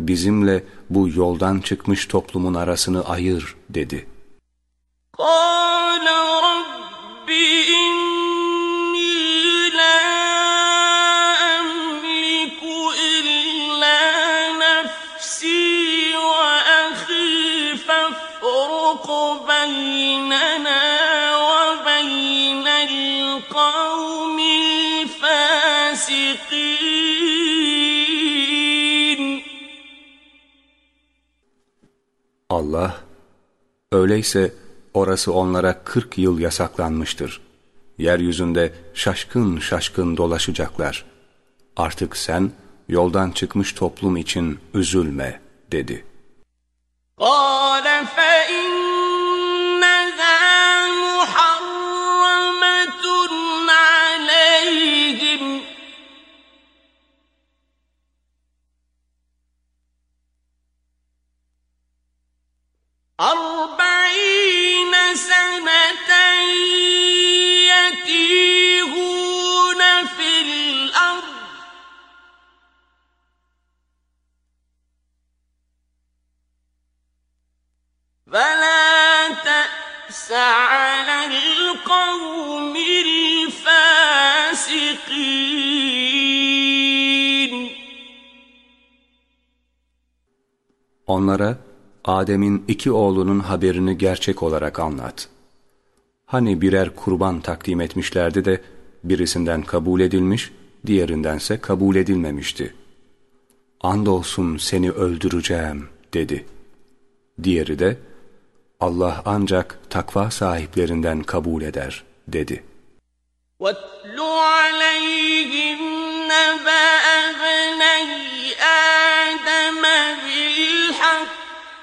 Bizimle bu yoldan çıkmış toplumun arasını ayır dedi. قال Allah, öyleyse orası onlara kırk yıl yasaklanmıştır. Yeryüzünde şaşkın şaşkın dolaşacaklar. Artık sen yoldan çıkmış toplum için üzülme dedi. قال فإنها أربعين سنة يتيهون في الأرض. فلا تأس على القوم الفاسقين. Onlara Adem'in iki oğlunun haberini gerçek olarak anlat. Hani birer kurban takdim etmişlerdi de birisinden kabul edilmiş, diğerindense kabul edilmemişti. Andolsun seni öldüreceğim dedi. Diğeri de Allah ancak takva sahiplerinden kabul eder dedi. وَاتْلُ عَلَيْهِمْ نَبَأَ ابْنَيْ آدَمَ بِالْحَقِّ إِذْ قَرَّبَا قُرْبَانًا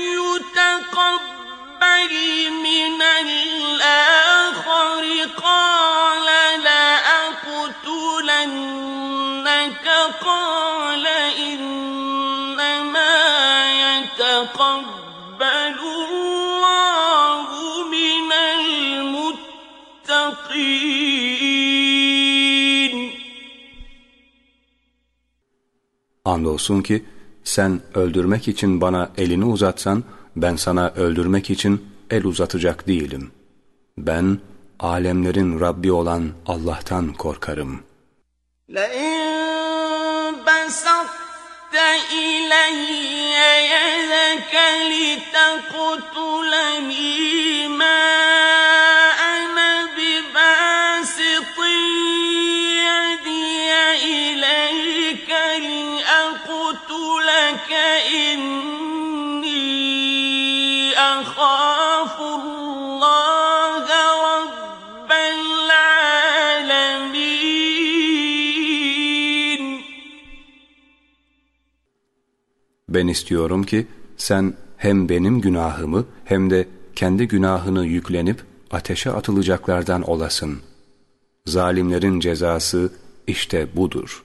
يتقبل من الآخر قال لأقتلنك قال إنما يتقبل الله من المتقين. Andolsun ki sen öldürmek için bana elini uzatsan ben sana öldürmek için el uzatacak değilim. Ben alemlerin Rabbi olan Allah'tan korkarım. لئن بسطت إلي يدك لتقتلني ما أنا بباسط يدي إليك لأقتلك إني أخاف الله رب العالمين Ben istiyorum ki sen hem benim günahımı hem de kendi günahını yüklenip ateşe atılacaklardan olasın. Zalimlerin cezası işte budur.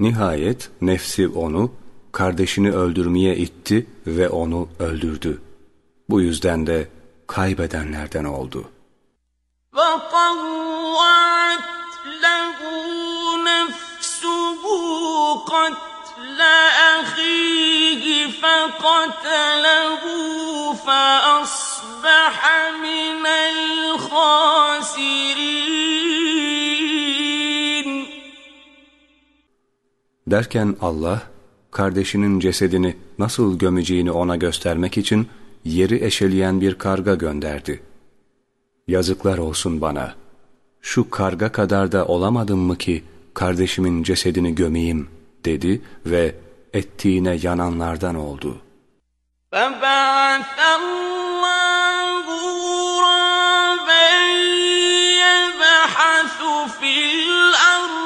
Nihayet nefsi onu kardeşini öldürmeye itti ve onu öldürdü. Bu yüzden de kaybedenlerden oldu. Derken Allah, kardeşinin cesedini nasıl gömeceğini ona göstermek için yeri eşeleyen bir karga gönderdi. Yazıklar olsun bana. Şu karga kadar da olamadım mı ki kardeşimin cesedini gömeyim dedi ve ettiğine yananlardan oldu. فبعث الله غرابا يبحث في الأرض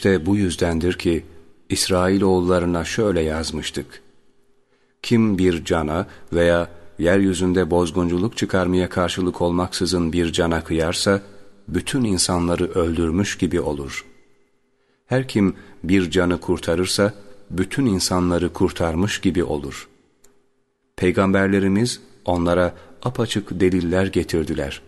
İşte bu yüzdendir ki İsrailoğullarına şöyle yazmıştık. Kim bir cana veya yeryüzünde bozgunculuk çıkarmaya karşılık olmaksızın bir cana kıyarsa, bütün insanları öldürmüş gibi olur. Her kim bir canı kurtarırsa, bütün insanları kurtarmış gibi olur. Peygamberlerimiz onlara apaçık deliller getirdiler.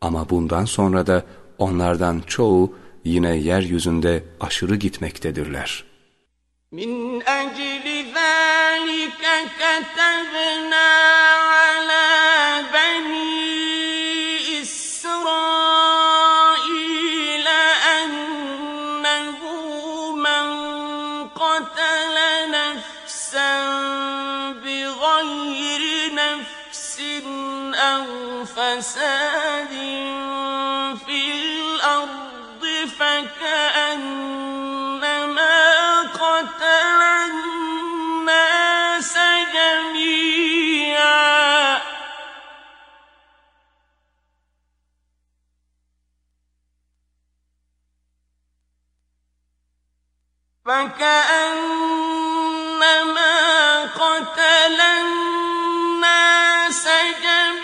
Ama bundan sonra da onlardan çoğu yine yeryüzünde aşırı gitmektedirler. Min ecli zâlike ketebnâ فكأنما قتل الناس جميعا.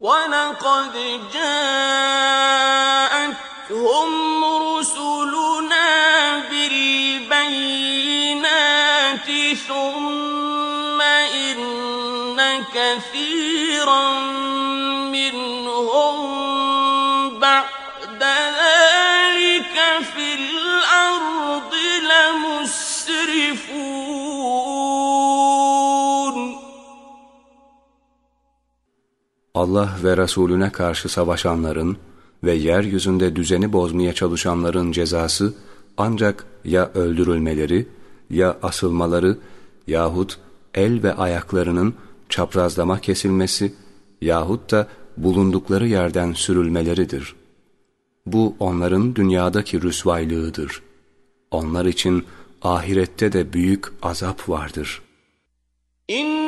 ولقد جاءتهم رسلنا بالبينات ثم إن كثيرا Allah ve Resulüne karşı savaşanların ve yeryüzünde düzeni bozmaya çalışanların cezası ancak ya öldürülmeleri, ya asılmaları yahut el ve ayaklarının çaprazlama kesilmesi yahut da bulundukları yerden sürülmeleridir. Bu onların dünyadaki rüsvaylığıdır. Onlar için ahirette de büyük azap vardır. İn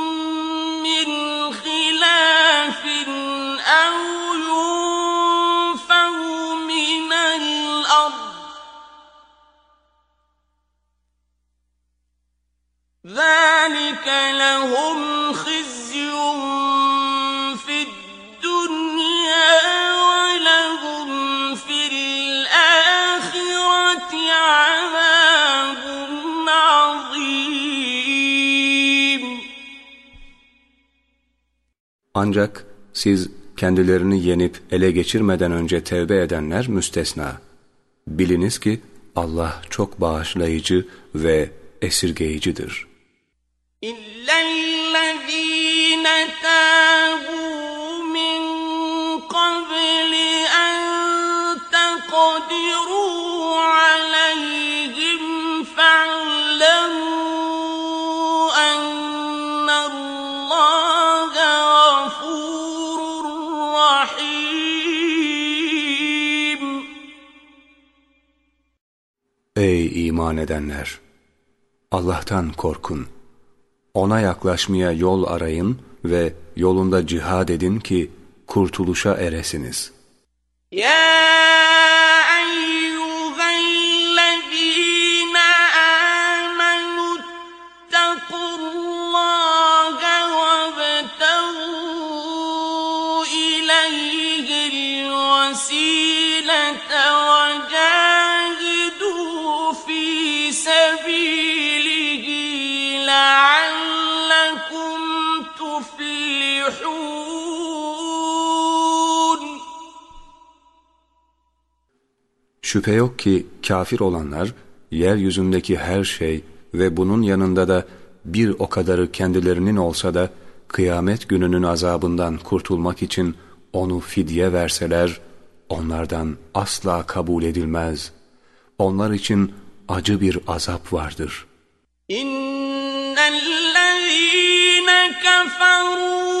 ذلك لهم خزي في الدنيا ولهم في الآخرة عذاب عظيم Ancak siz kendilerini yenip ele geçirmeden önce tevbe edenler müstesna. Biliniz ki Allah çok bağışlayıcı ve esirgeyicidir. إلا الذين تابوا من قبل أن تقدروا عليهم فاعلموا أن الله غفور رحيم Ey iman edenler! Allah'tan korkun. ona yaklaşmaya yol arayın ve yolunda cihad edin ki kurtuluşa eresiniz. Ya eyyühellezine amenu tequllaha ve betavu ileyhil vesilete ve cahidu fi Şüphe yok ki kafir olanlar yeryüzündeki her şey ve bunun yanında da bir o kadarı kendilerinin olsa da kıyamet gününün azabından kurtulmak için onu fidye verseler onlardan asla kabul edilmez. Onlar için acı bir azap vardır. İnnellezîne keferû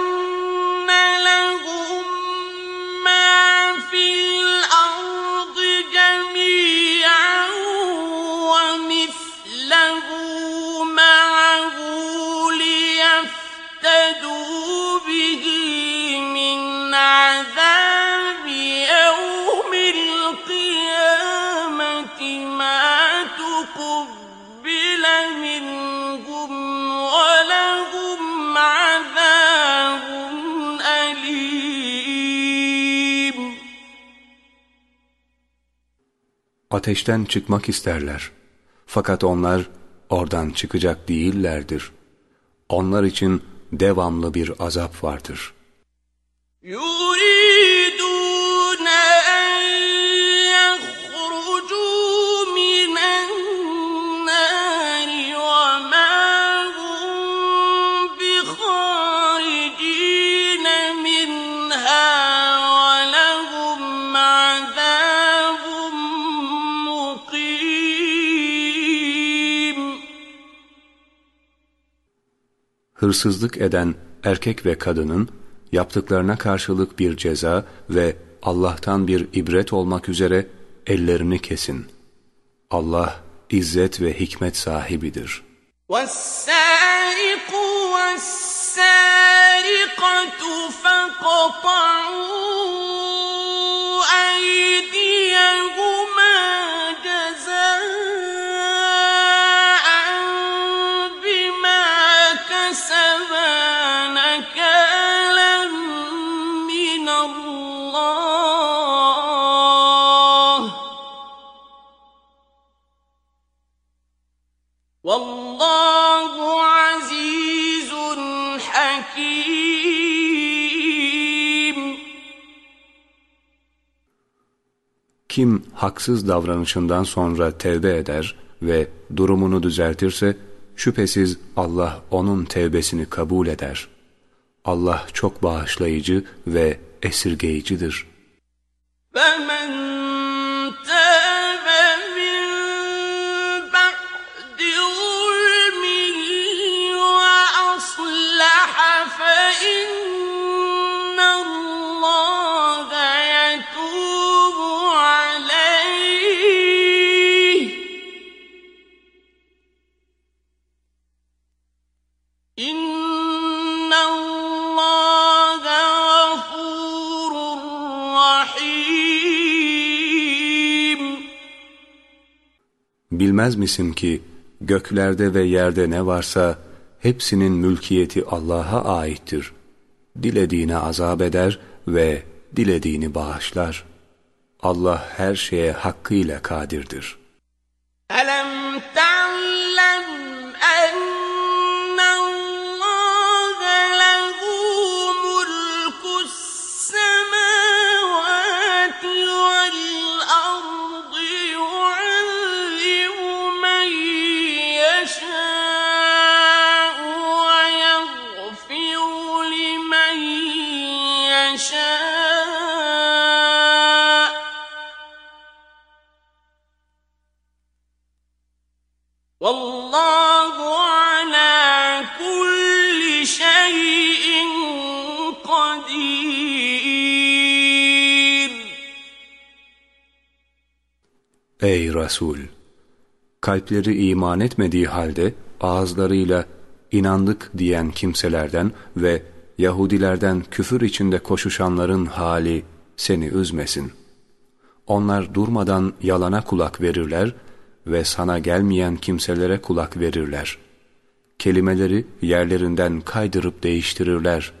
ateşten çıkmak isterler. Fakat onlar oradan çıkacak değillerdir. Onlar için devamlı bir azap vardır. Yuri Hırsızlık eden erkek ve kadının yaptıklarına karşılık bir ceza ve Allah'tan bir ibret olmak üzere ellerini kesin. Allah izzet ve hikmet sahibidir. والسارق والسارقة فاقطعوا Kim haksız davranışından sonra tevbe eder ve durumunu düzeltirse şüphesiz Allah onun tevbesini kabul eder. Allah çok bağışlayıcı ve esirgeyicidir. فمن Bilmez misin ki göklerde ve yerde ne varsa hepsinin mülkiyeti Allah'a aittir. Dilediğine azap eder ve dilediğini bağışlar. Allah her şeye hakkıyla kadirdir. Ey Resul! Kalpleri iman etmediği halde ağızlarıyla inandık diyen kimselerden ve Yahudilerden küfür içinde koşuşanların hali seni üzmesin. Onlar durmadan yalana kulak verirler ve sana gelmeyen kimselere kulak verirler. Kelimeleri yerlerinden kaydırıp değiştirirler.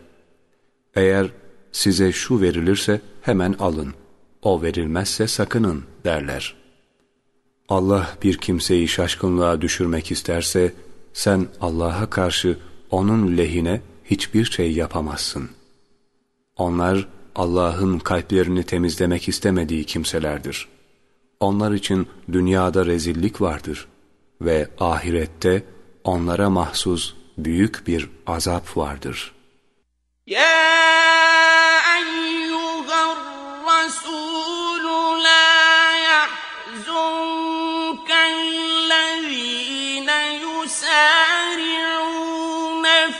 Eğer size şu verilirse hemen alın, o verilmezse sakının derler. Allah bir kimseyi şaşkınlığa düşürmek isterse, sen Allah'a karşı onun lehine hiçbir şey yapamazsın. Onlar Allah'ın kalplerini temizlemek istemediği kimselerdir. Onlar için dünyada rezillik vardır ve ahirette onlara mahsus büyük bir azap vardır. Ya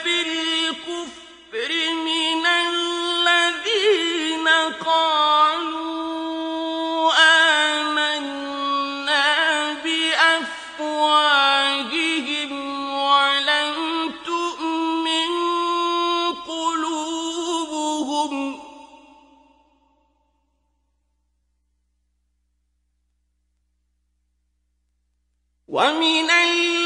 في الكفر من الذين آمنا بأفواههم ولم تؤمن قلوبهم. ومن الذين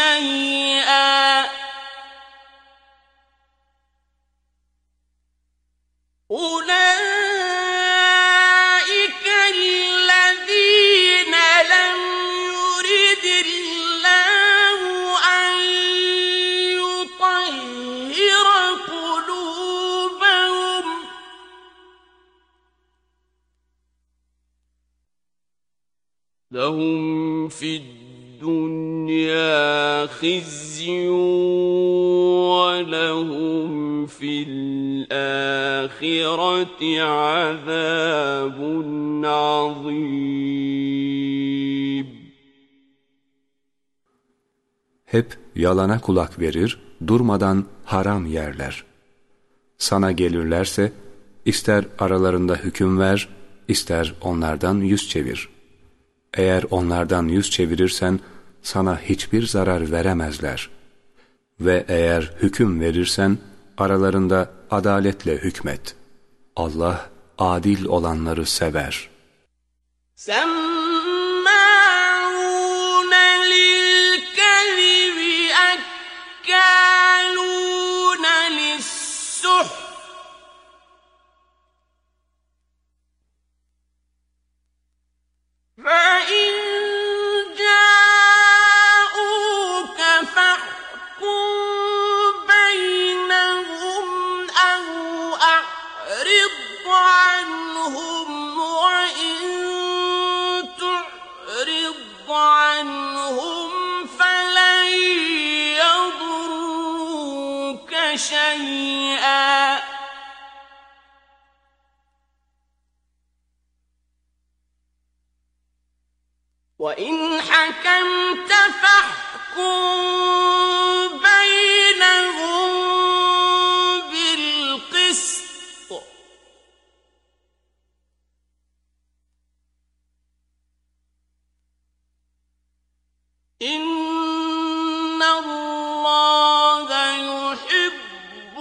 شيئا. أولئك الذين لم يرد الله أن يطهر قلوبهم. لهم في الدنيا خزي ولهم في الآخرة عذاب عظيم Hep yalana kulak verir, durmadan haram yerler. Sana gelirlerse, ister aralarında hüküm ver, ister onlardan yüz çevir.'' Eğer onlardan yüz çevirirsen sana hiçbir zarar veremezler. Ve eğer hüküm verirsen aralarında adaletle hükmet. Allah adil olanları sever. Sen وإن حكمت فاحكم بينهم بالقسط. إن الله يحب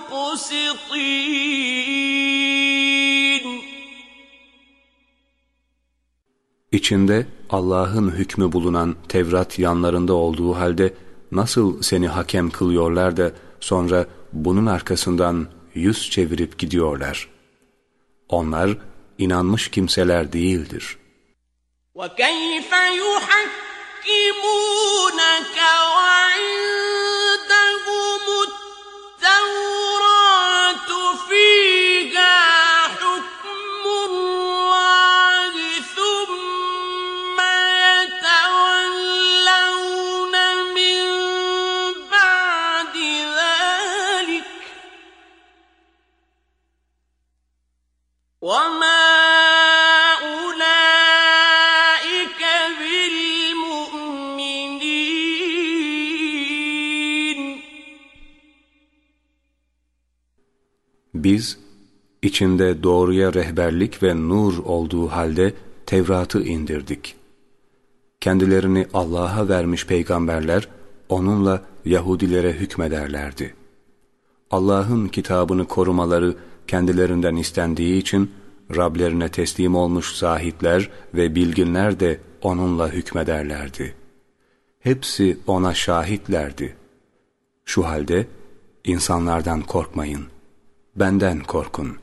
المقسطين. İçinde Allah'ın hükmü bulunan Tevrat yanlarında olduğu halde nasıl seni hakem kılıyorlar da sonra bunun arkasından yüz çevirip gidiyorlar. Onlar inanmış kimseler değildir. وكيف يحكمونك içinde doğruya rehberlik ve nur olduğu halde Tevrat'ı indirdik. Kendilerini Allah'a vermiş peygamberler onunla Yahudilere hükmederlerdi. Allah'ın kitabını korumaları kendilerinden istendiği için Rablerine teslim olmuş zahitler ve bilginler de onunla hükmederlerdi. Hepsi ona şahitlerdi. Şu halde insanlardan korkmayın, benden korkun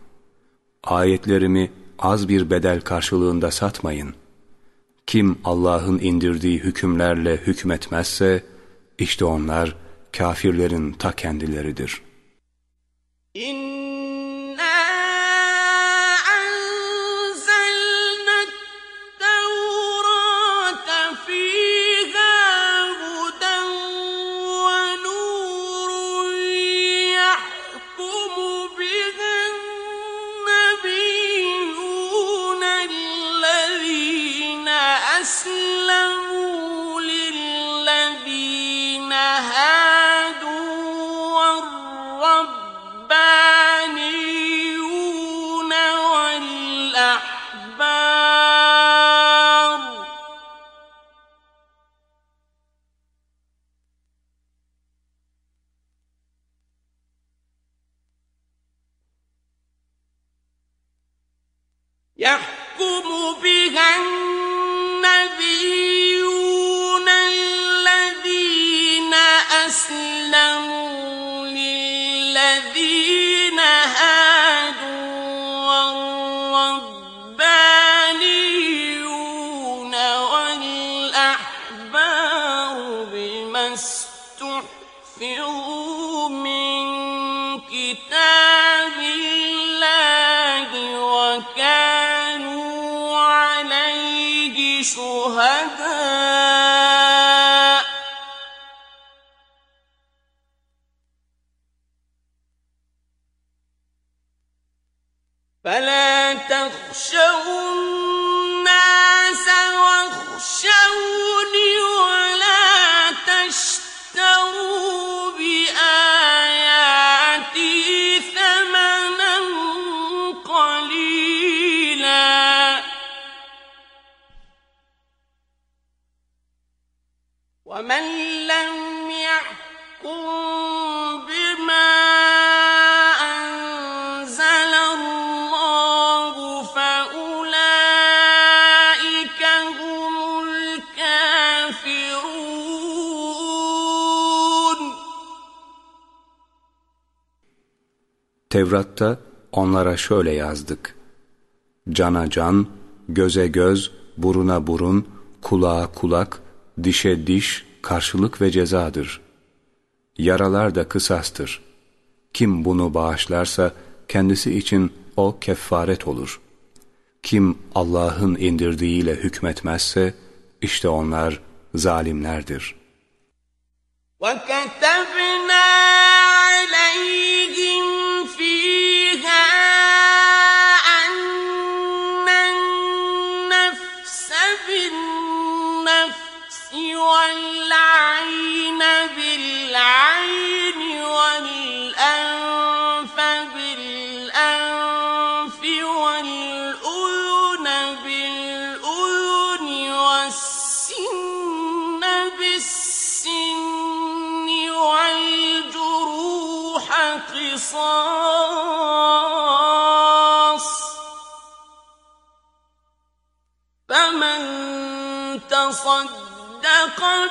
ayetlerimi az bir bedel karşılığında satmayın. Kim Allah'ın indirdiği hükümlerle hükmetmezse, işte onlar kafirlerin ta kendileridir. İn şöyle yazdık. Cana can, göze göz, buruna burun, kulağa kulak, dişe diş, karşılık ve cezadır. Yaralar da kısastır. Kim bunu bağışlarsa kendisi için o kefaret olur. Kim Allah'ın indirdiğiyle hükmetmezse işte onlar zalimlerdir. وكتبنا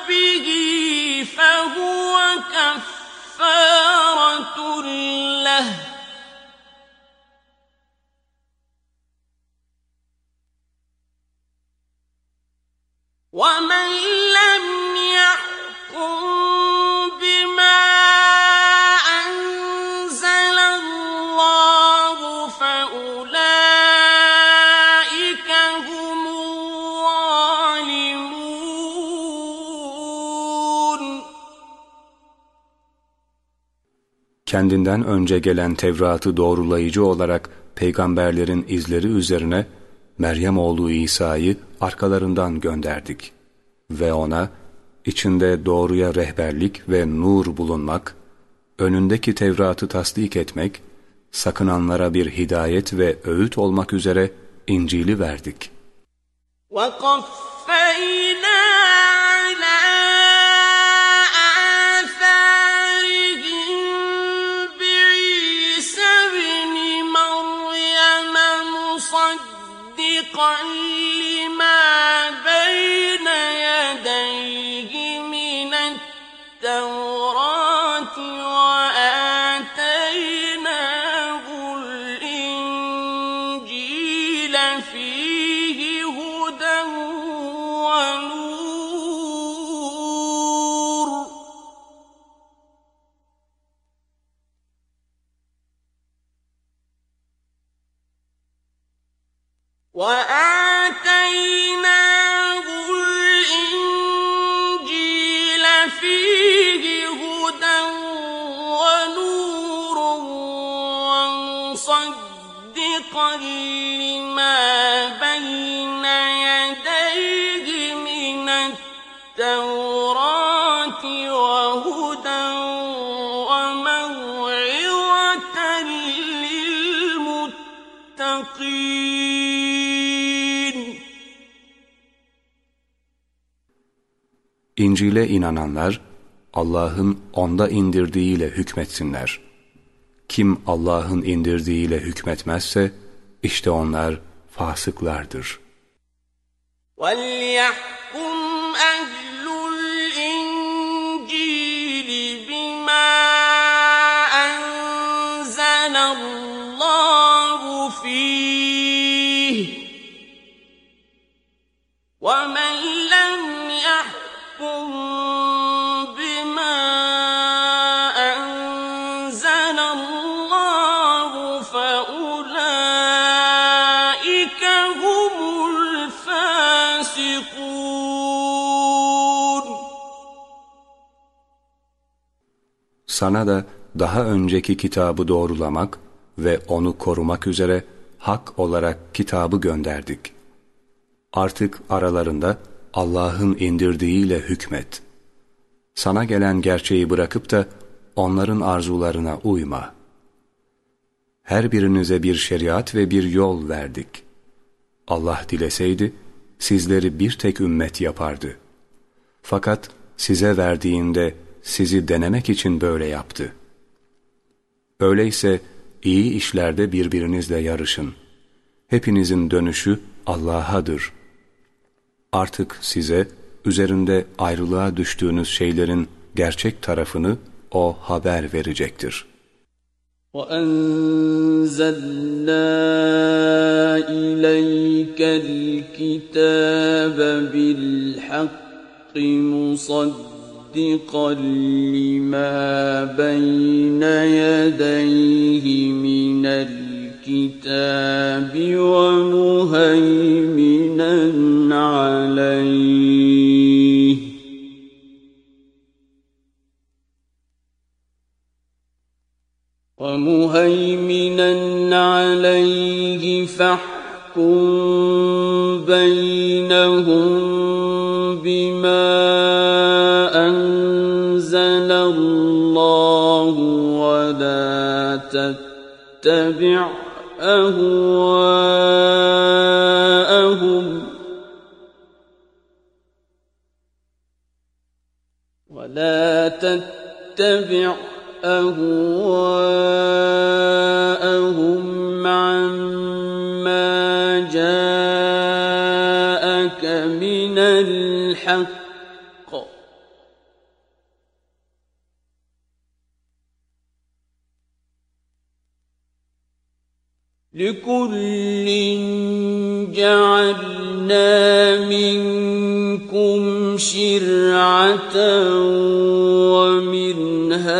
به فهو كفارة له. Kendinden önce gelen Tevrat'ı doğrulayıcı olarak peygamberlerin izleri üzerine Meryem oğlu İsa'yı arkalarından gönderdik ve ona içinde doğruya rehberlik ve nur bulunmak, önündeki Tevrat'ı tasdik etmek, sakınanlara bir hidayet ve öğüt olmak üzere İncil'i verdik. وقفينا İncil'e inananlar, Allah'ın onda indirdiğiyle hükmetsinler. Kim Allah'ın indirdiğiyle hükmetmezse, işte onlar fasıklardır. وليحكم أهل Sana da daha önceki kitabı doğrulamak ve onu korumak üzere hak olarak kitabı gönderdik. Artık aralarında Allah'ın indirdiğiyle hükmet. Sana gelen gerçeği bırakıp da onların arzularına uyma. Her birinize bir şeriat ve bir yol verdik. Allah dileseydi sizleri bir tek ümmet yapardı. Fakat size verdiğinde sizi denemek için böyle yaptı. Öyleyse iyi işlerde birbirinizle yarışın. Hepinizin dönüşü Allah'adır. Artık size üzerinde ayrılığa düştüğünüz şeylerin gerçek tarafını O haber verecektir. وأنزلنا إليك الكتاب بالحق مصدقا لما بين يديه من الكتاب ومهيمنا عليه. ومهيمنا عليه فاحكم بينهم تتبع أهواءهم. ولا تتبع أهواءهم عما جاءك من الحق. لكل جعلنا منكم شرعة ومنهاجا.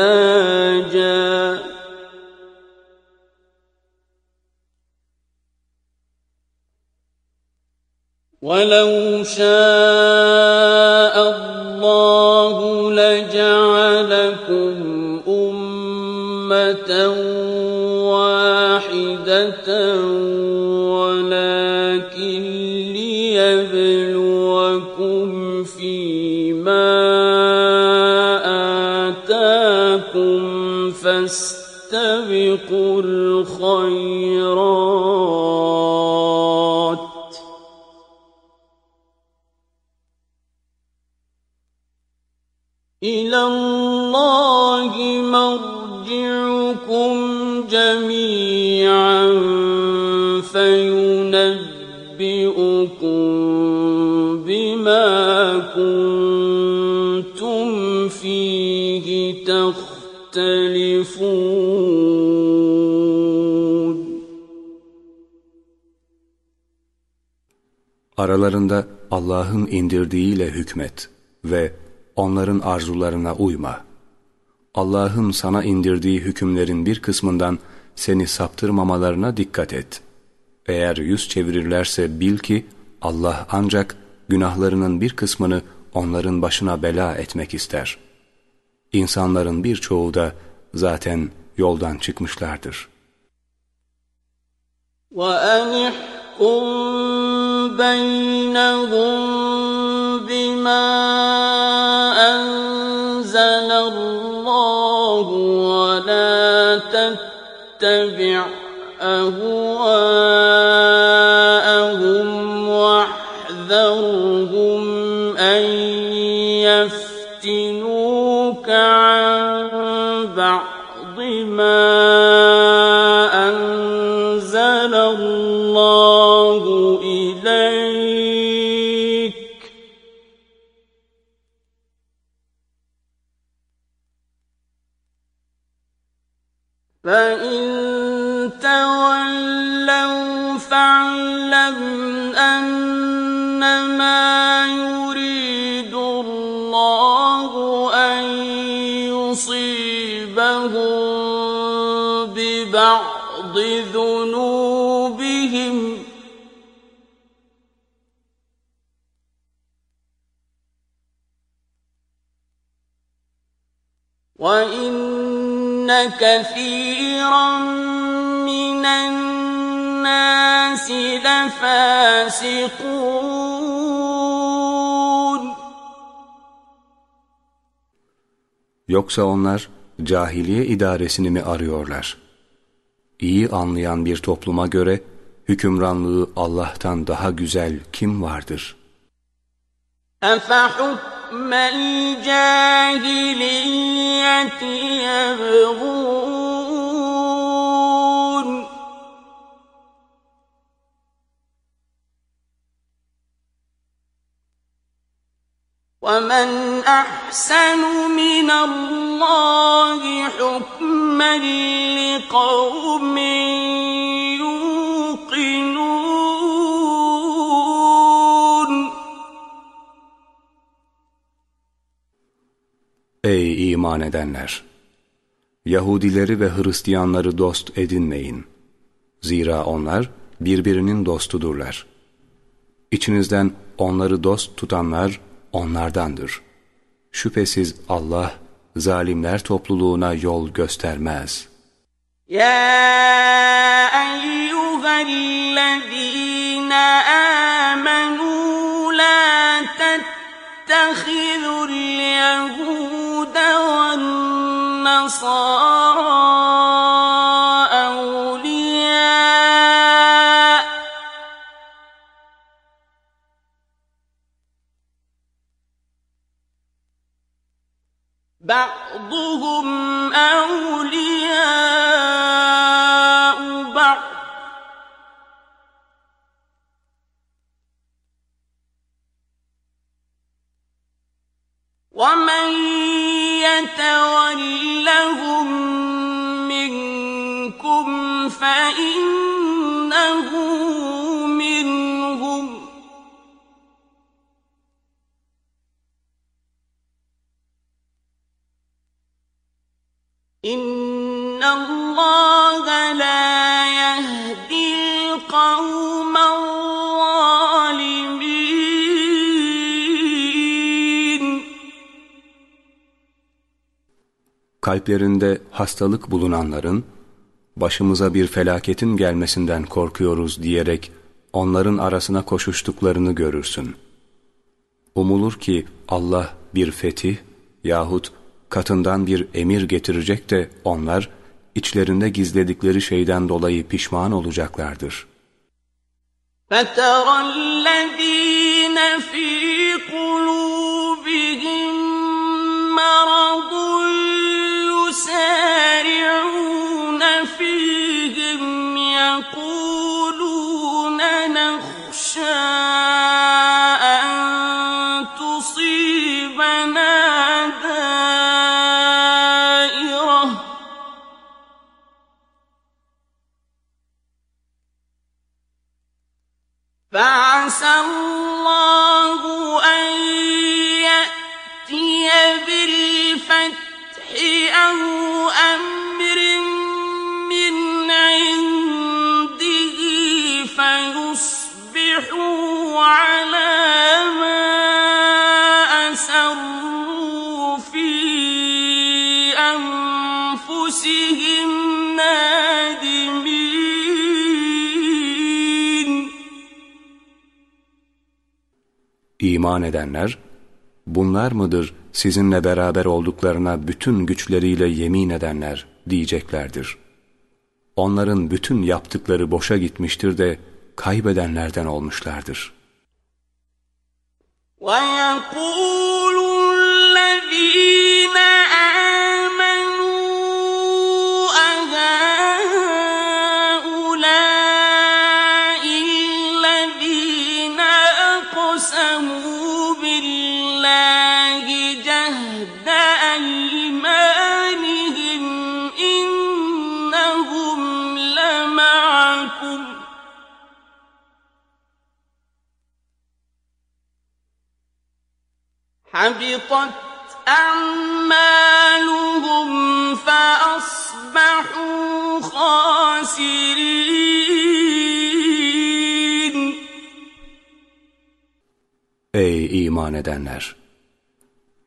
ولو شاء واحدة كنتم فيه تختلفون Aralarında Allah'ın indirdiğiyle hükmet ve onların arzularına uyma. Allah'ın sana indirdiği hükümlerin bir kısmından seni saptırmamalarına dikkat et. Eğer yüz çevirirlerse bil ki Allah ancak günahlarının bir kısmını onların başına bela etmek ister. İnsanların birçoğu da zaten yoldan çıkmışlardır. وَأَنِحْكُمْ بَيْنَهُمْ بِمَا أَنزَلَ اللَّهُ وَلَا تَتَّبِعْ أهواءهم ما أنزل الله إليك فإن وإن كثيرا من الناس لفاسقون Yoksa onlar cahiliye idaresini mi arıyorlar? İyi anlayan bir topluma göre hükümranlığı Allah'tan daha güzel kim vardır? أَفَحُكْمَ الْجَاهِلِيَّةِ يَبْغُونَ. ومن أحسن من الله حكما لقوم Ey iman edenler! Yahudileri ve Hristiyanları dost edinmeyin. Zira onlar birbirinin dostudurlar. İçinizden onları dost tutanlar onlardandır. Şüphesiz Allah zalimler topluluğuna yol göstermez. Ya eyyühellezine amenu la tettehidu'l-yehud أولياء بعضهم أولياء بعض ومن يتولهم منكم فإنه منهم. إن الله لا Kalplerinde hastalık bulunanların başımıza bir felaketin gelmesinden korkuyoruz diyerek onların arasına koşuştuklarını görürsün. Umulur ki Allah bir fetih yahut katından bir emir getirecek de onlar içlerinde gizledikleri şeyden dolayı pişman olacaklardır. فَتَرَى الَّذ۪ينَ ف۪ي قُلُوبِهِمْ مَرَضٌ اللّٰهُ أَنْ يَأْتِيَ بِالْفَتْحِ أَوْ أَمْرٍ مِّنْ عِنْدِهِ فَيُصْبِحُوا عَلَىٰ مَا أَسَرُّوا فِي أَنفُسِهِمْ نَادِمِينَ İman edenler, bunlar mıdır sizinle beraber olduklarına bütün güçleriyle yemin edenler diyeceklerdir. Onların bütün yaptıkları boşa gitmiştir de kaybedenlerden olmuşlardır. وَيَقُولُ الَّذ۪ينَ حبطت أعمالهم فأصبحوا خاسرين Ey iman edenler!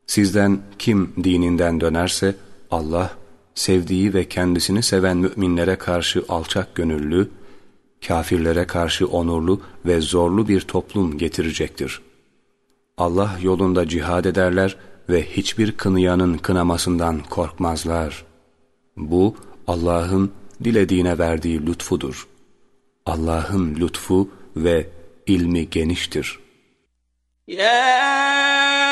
Sizden kim dininden dönerse Allah sevdiği ve kendisini seven müminlere karşı alçak gönüllü, kafirlere karşı onurlu ve zorlu bir toplum getirecektir. Allah yolunda cihad ederler ve hiçbir kınayanın kınamasından korkmazlar. Bu Allah'ın dilediğine verdiği lütfudur. Allah'ın lütfu ve ilmi geniştir. يا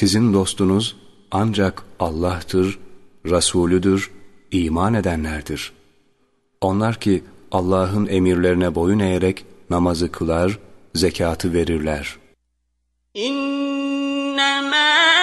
Sizin dostunuz ancak Allah'tır, Resulüdür, iman edenlerdir. Onlar ki Allah'ın emirlerine boyun eğerek namazı kılar, zekatı verirler. İnnemâ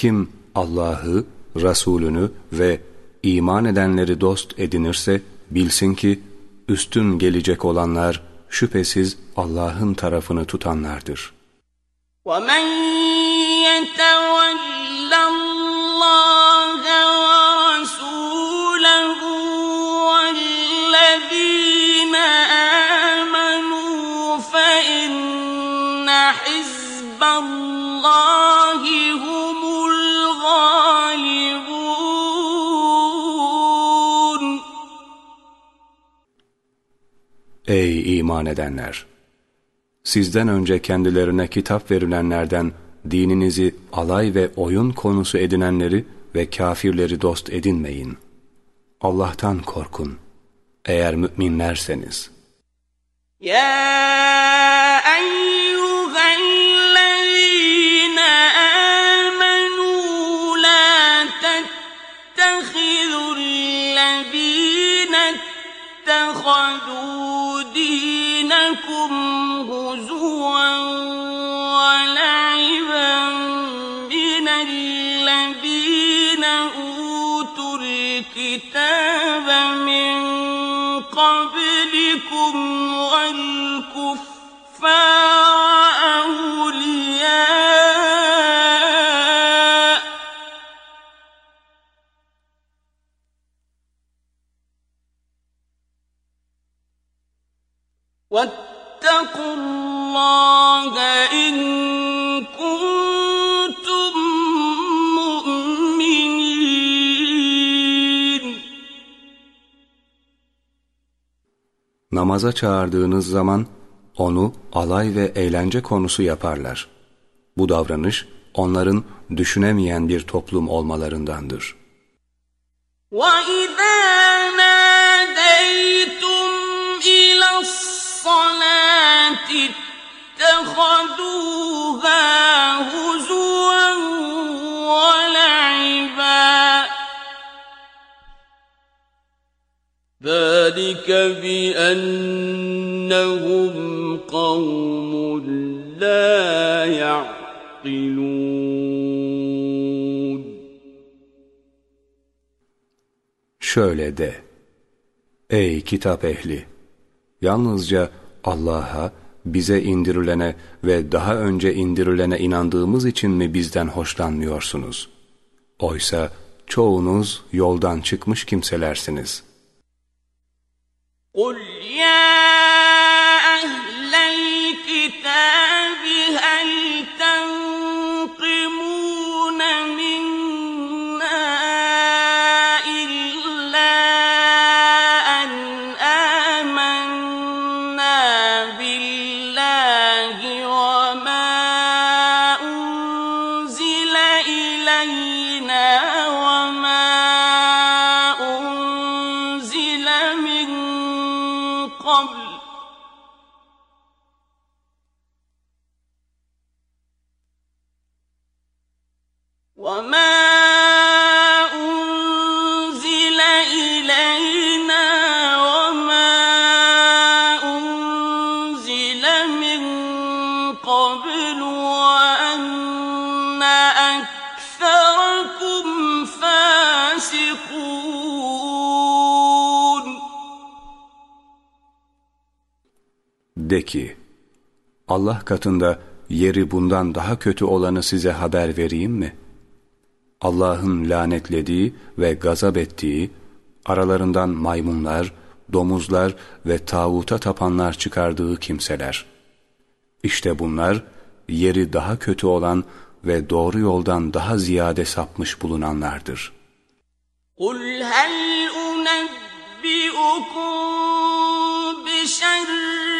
Kim Allah'ı, Resulünü ve iman edenleri dost edinirse bilsin ki üstün gelecek olanlar şüphesiz Allah'ın tarafını tutanlardır. وَمَنْ يَتَوَلَّ اللّٰهَ وَرَسُولَهُ وَالَّذ۪ينَ آمَنُوا فَإِنَّ حِزْبَ اللّٰهِ Ey iman edenler! Sizden önce kendilerine kitap verilenlerden dininizi alay ve oyun konusu edinenleri ve kafirleri dost edinmeyin. Allah'tan korkun. Eğer müminlerseniz. Ya الكتاب من قبلكم والكفار أولياء واتقوا الله إن كنتم namaza çağırdığınız zaman onu alay ve eğlence konusu yaparlar. Bu davranış onların düşünemeyen bir toplum olmalarındandır. وَإِذَا نَادَيْتُمْ إِلَى الصَّلَاةِ اتَّخَذُوهَا هُزُوًا وَلَعِبًا ذلك بأنهم قوم لا يعقلون Şöyle de, ey kitap ehli! Yalnızca Allah'a, bize indirilene ve daha önce indirilene inandığımız için mi bizden hoşlanmıyorsunuz? Oysa çoğunuz yoldan çıkmış kimselersiniz.'' قل يا أهل الكتاب De ki, Allah katında yeri bundan daha kötü olanı size haber vereyim mi? Allah'ın lanetlediği ve gazap ettiği, aralarından maymunlar, domuzlar ve tağuta tapanlar çıkardığı kimseler. İşte bunlar, yeri daha kötü olan ve doğru yoldan daha ziyade sapmış bulunanlardır. قُلْ هَلْ أُنَبِّئُكُمْ بِشَرٍّ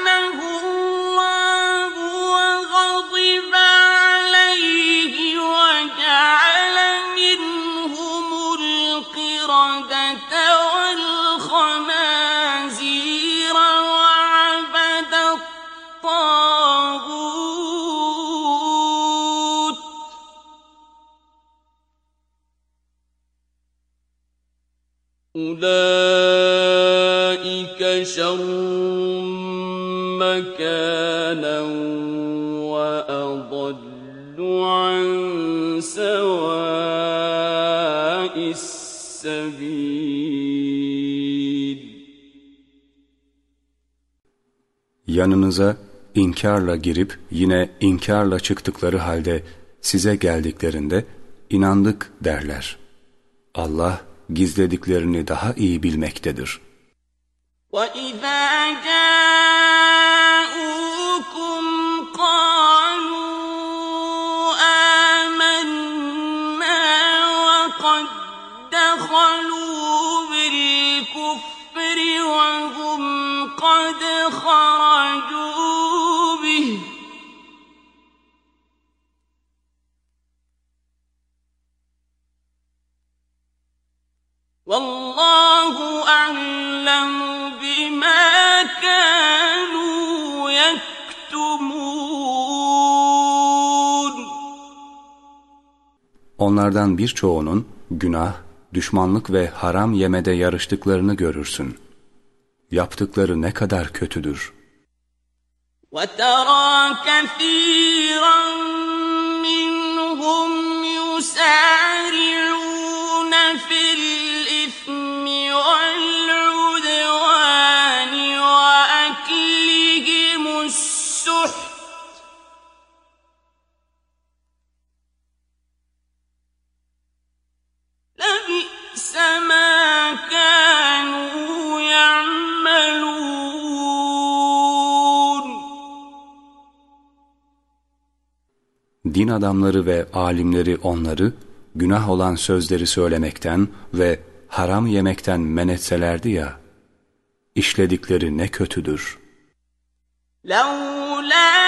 Yanınıza inkarla girip yine inkarla çıktıkları halde size geldiklerinde inandık derler. Allah gizlediklerini daha iyi bilmektedir. وَإِذَا جَاءُوكُمْ وَاللَّهُ أَعْلَمُ بِمَا كَانُوا يَكْتُمُونَ Onlardan birçoğunun günah, düşmanlık ve haram yemede yarıştıklarını görürsün. Yaptıkları ne kadar kötüdür. وَتَرَى كَثِيرًا مِّنْهُمْ يُسَارِعُونَ din adamları ve alimleri onları günah olan sözleri söylemekten ve haram yemekten men etselerdi ya, işledikleri ne kötüdür. لَوْلَا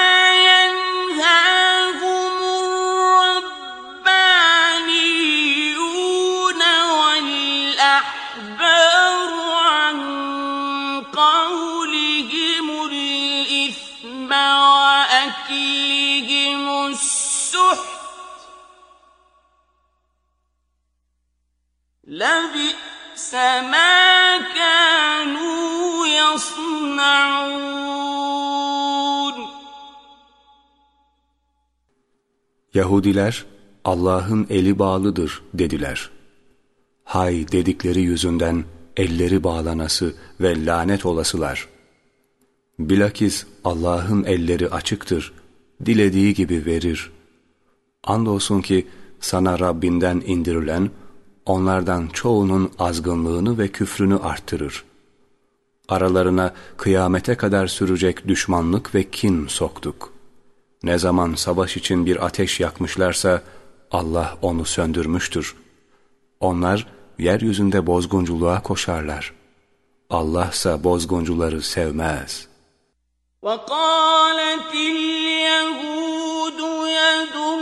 لَبِئْسَ مَا كَانُوا يَصْنَعُونَ Yahudiler Allah'ın eli bağlıdır dediler. Hay dedikleri yüzünden elleri bağlanası ve lanet olasılar. Bilakis Allah'ın elleri açıktır, dilediği gibi verir. Andolsun ki sana Rabbinden indirilen onlardan çoğunun azgınlığını ve küfrünü arttırır. Aralarına kıyamete kadar sürecek düşmanlık ve kin soktuk. Ne zaman savaş için bir ateş yakmışlarsa Allah onu söndürmüştür. Onlar yeryüzünde bozgunculuğa koşarlar. Allah ise bozguncuları sevmez. وَقَالَتِ الْيَهُودُ يَدُ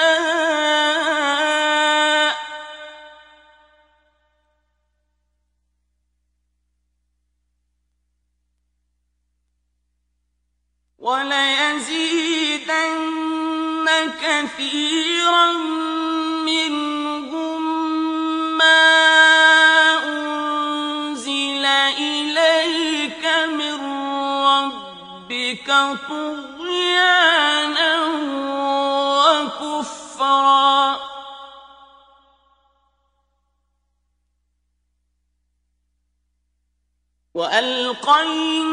طُغْيَانًا وَكُفْرًا ۚ. وَأَلْقَيْنَا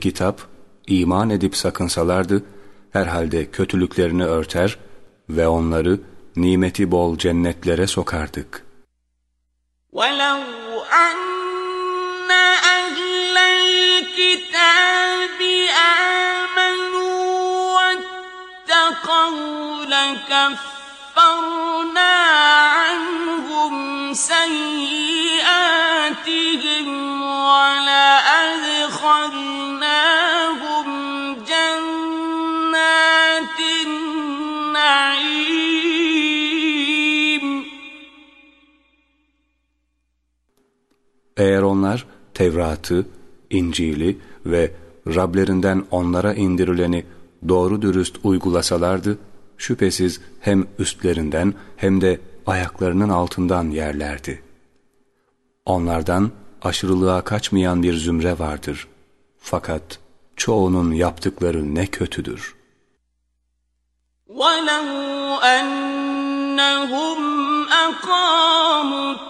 kitap iman edip sakınsalardı, herhalde kötülüklerini örter ve onları nimeti bol cennetlere sokardık. وَلَوْ أَنَّ أَهْلَ الْكِتَابِ آمَنُوا وَاتَّقَوْا لَكَفَّرْنَا عَنْهُمْ سَيِّئَاتِهِمْ وَلَأَدْخَلْنَاهُمْ Eğer onlar Tevrat'ı, İncil'i ve Rablerinden onlara indirileni doğru dürüst uygulasalardı, şüphesiz hem üstlerinden hem de ayaklarının altından yerlerdi. Onlardan aşırılığa kaçmayan bir zümre vardır. Fakat çoğunun yaptıkları ne kötüdür. وَلَوْ أَنَّهُمْ أَقَامُوا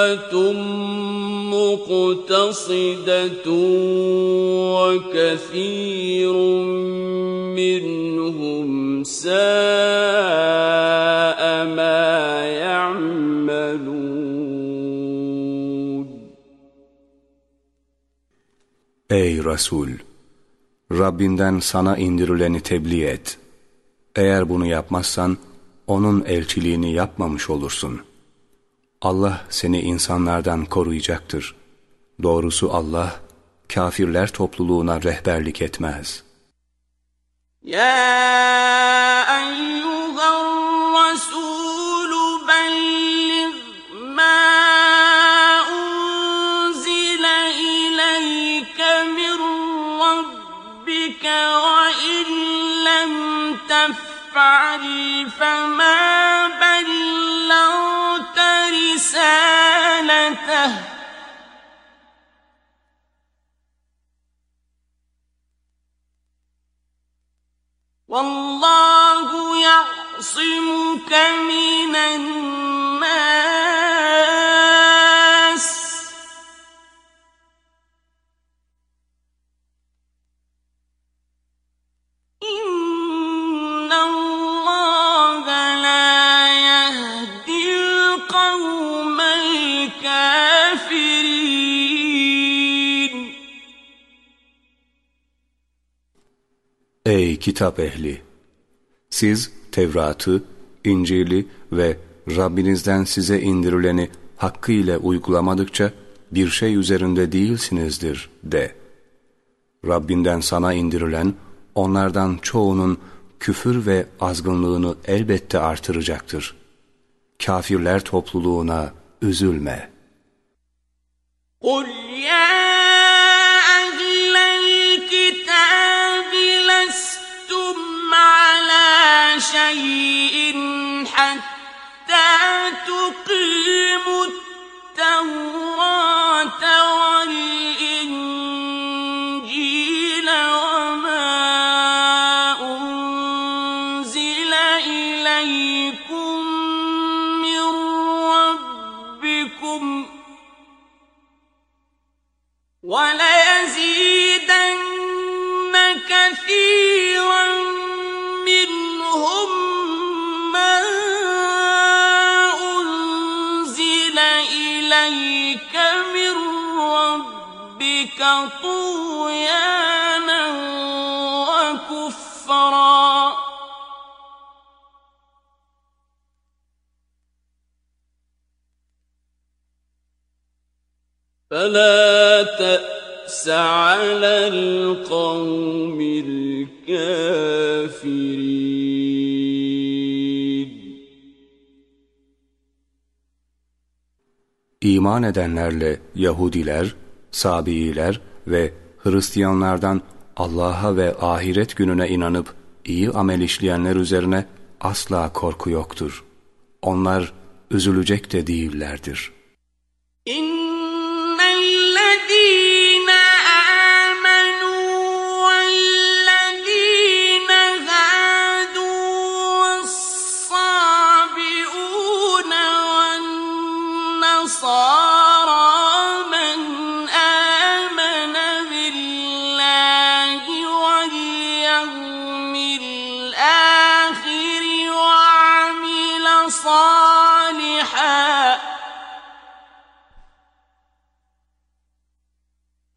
أُمَّةٌ مُّقْتَصِدَةٌ وَكَثِيرٌ مِّنْهُمْ سَاءَ مَا يَعْمَلُونَ Ey Resul! Rabbinden sana indirileni tebliğ et. Eğer bunu yapmazsan, onun elçiliğini yapmamış olursun. Allah seni insanlardan koruyacaktır. Doğrusu Allah, kafirler topluluğuna rehberlik etmez. Ya eyyühen Resulü belliğ ma unzile ileyke min Rabbike ve illem tef'al fema belliğ بلغت رسالته. والله يعصمك من الناس. kitap ehli! Siz Tevrat'ı, İncil'i ve Rabbinizden size indirileni hakkıyla uygulamadıkça bir şey üzerinde değilsinizdir de. Rabbinden sana indirilen onlardan çoğunun küfür ve azgınlığını elbette artıracaktır. Kafirler topluluğuna üzülme. قُلْ يَا شَيْءٍ حَتَّى تُقِيمُوا التَّوْرَاةَ وَالْإِنْجِيلَ وَمَا أُنزِلَ إِلَيْكُم مِّن رَّبِّكُمْ ۗ وَلَيَزِيدَنَّ طُغْيَانًا وَكُفْرًا ۖ. فَلَا تَأْسَ عَلَى الْقَوْمِ الْكَافِرِينَ. İman edenlerle Yahudiler, Sabiiler ve Hristiyanlardan Allah'a ve ahiret gününe inanıp iyi amel işleyenler üzerine asla korku yoktur. Onlar üzülecek de değillerdir. إِنَّ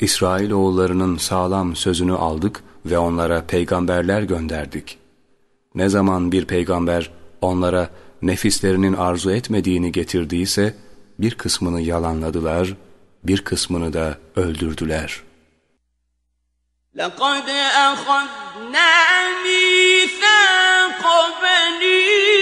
İsrail oğullarının sağlam sözünü aldık ve onlara peygamberler gönderdik. Ne zaman bir peygamber onlara nefislerinin arzu etmediğini getirdiyse bir kısmını yalanladılar, bir kısmını da öldürdüler. لقد أخذنا ميثاق بني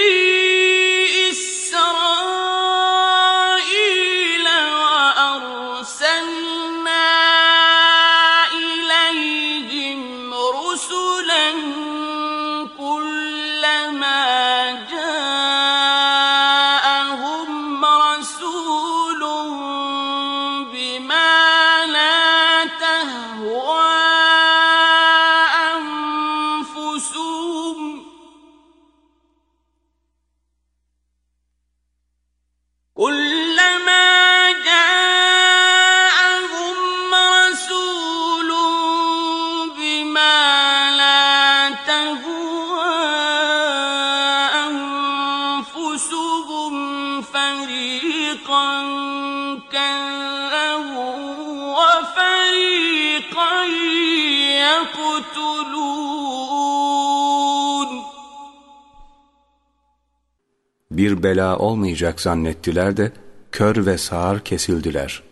Bir bela olmayacak zannettiler de kör ve sağır kesildiler.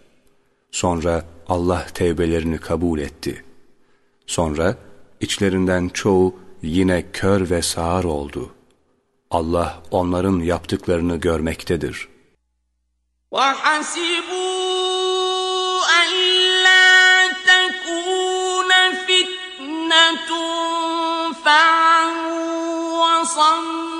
Sonra Allah tevbelerini kabul etti. Sonra içlerinden çoğu yine kör ve sağır oldu. Allah onların yaptıklarını görmektedir. وحسبوا ألا تكون فتنة فعموا وصموا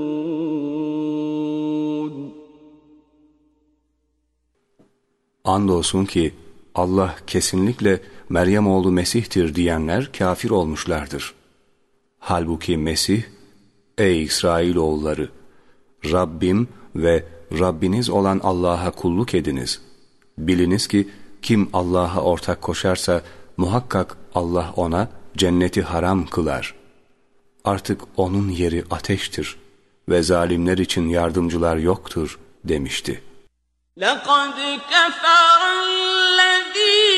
Andolsun ki Allah kesinlikle Meryem oğlu Mesih'tir diyenler kafir olmuşlardır. Halbuki Mesih, ey İsrail oğulları, Rabbim ve Rabbiniz olan Allah'a kulluk ediniz. Biliniz ki kim Allah'a ortak koşarsa muhakkak Allah ona cenneti haram kılar. Artık onun yeri ateştir ve zalimler için yardımcılar yoktur demişti. لَقَدْ كَفَرَ الَّذ۪ينَ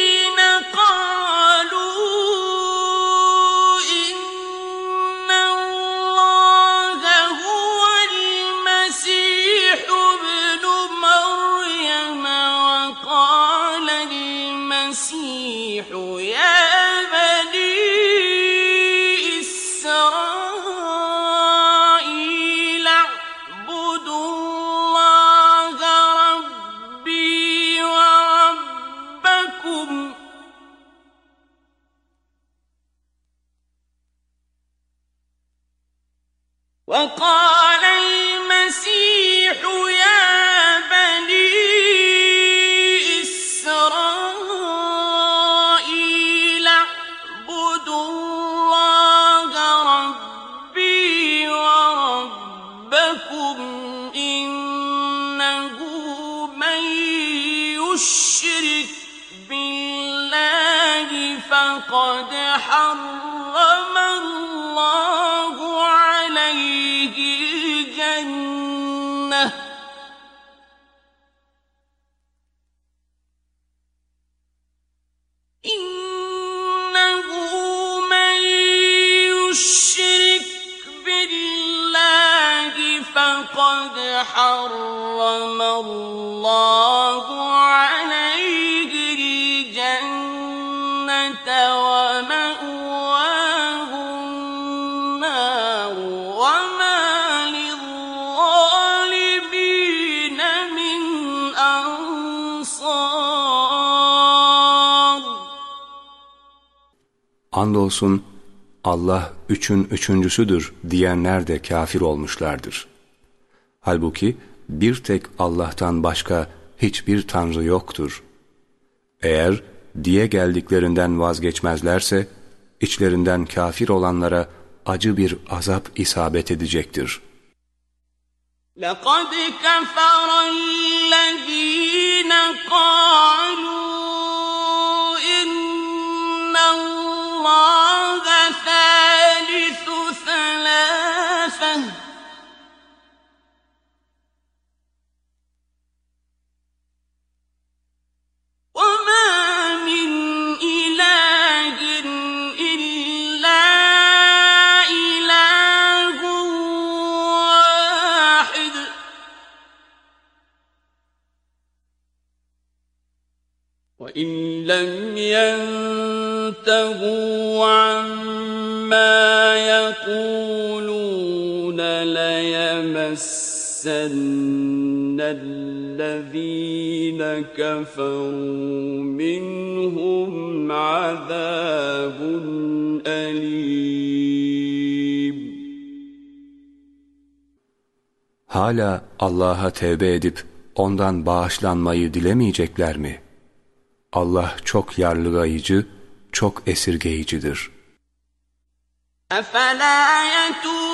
حرم الله عليه الجنة. إنه من يشرك بالله فقد حرم الله عليه Andolsun Allah üçün üçüncüsüdür diyenler de kafir olmuşlardır. Halbuki bir tek Allah'tan başka hiçbir tanrı yoktur. Eğer diye geldiklerinden vazgeçmezlerse, içlerinden kafir olanlara acı bir azap isabet edecektir. لقد كفر الذين قالوا وإن لم ينتهوا عما يقولون ليمسن الذين كفروا منهم عذاب أليم Hala Allah'a tevbe edip ondan bağışlanmayı dilemeyecekler mi? Allah çok yarlıgayıcı, çok esirgeyicidir. أفلا يتوبون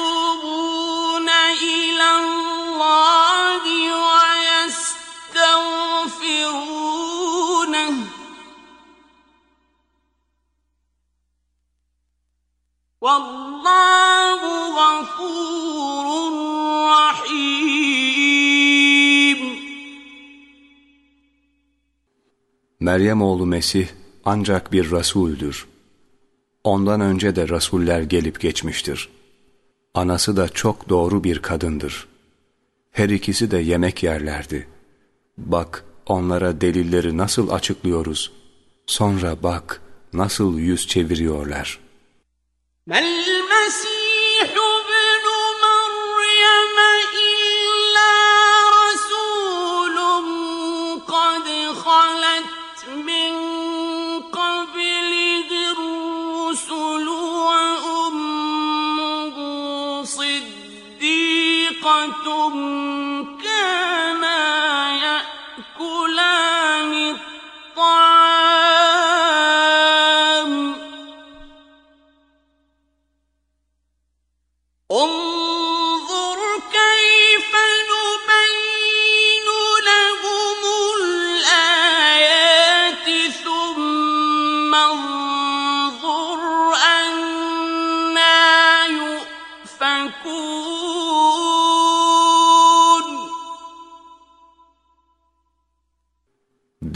Meryem oğlu Mesih ancak bir rasuldür. Ondan önce de rasuller gelip geçmiştir. Anası da çok doğru bir kadındır. Her ikisi de yemek yerlerdi. Bak onlara delilleri nasıl açıklıyoruz. Sonra bak nasıl yüz çeviriyorlar. ما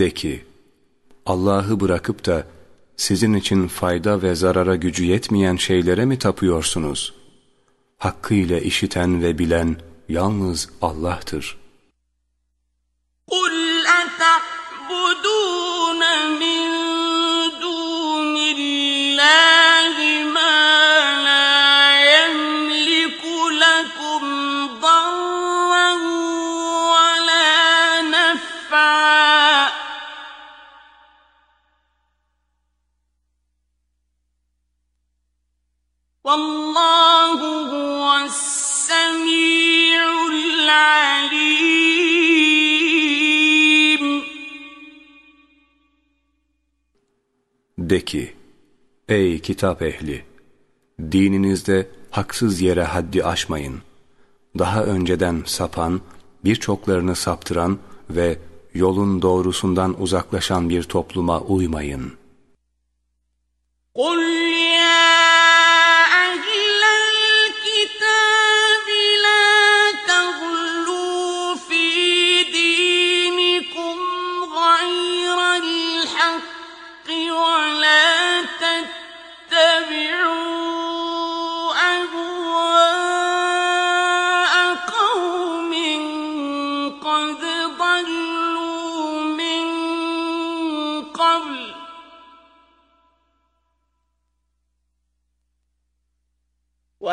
De ki, Allah'ı bırakıp da sizin için fayda ve zarara gücü yetmeyen şeylere mi tapıyorsunuz? Hakkıyla işiten ve bilen yalnız Allah'tır. De ki, ey kitap ehli! Dininizde haksız yere haddi aşmayın. Daha önceden sapan, birçoklarını saptıran ve yolun doğrusundan uzaklaşan bir topluma uymayın. قل يا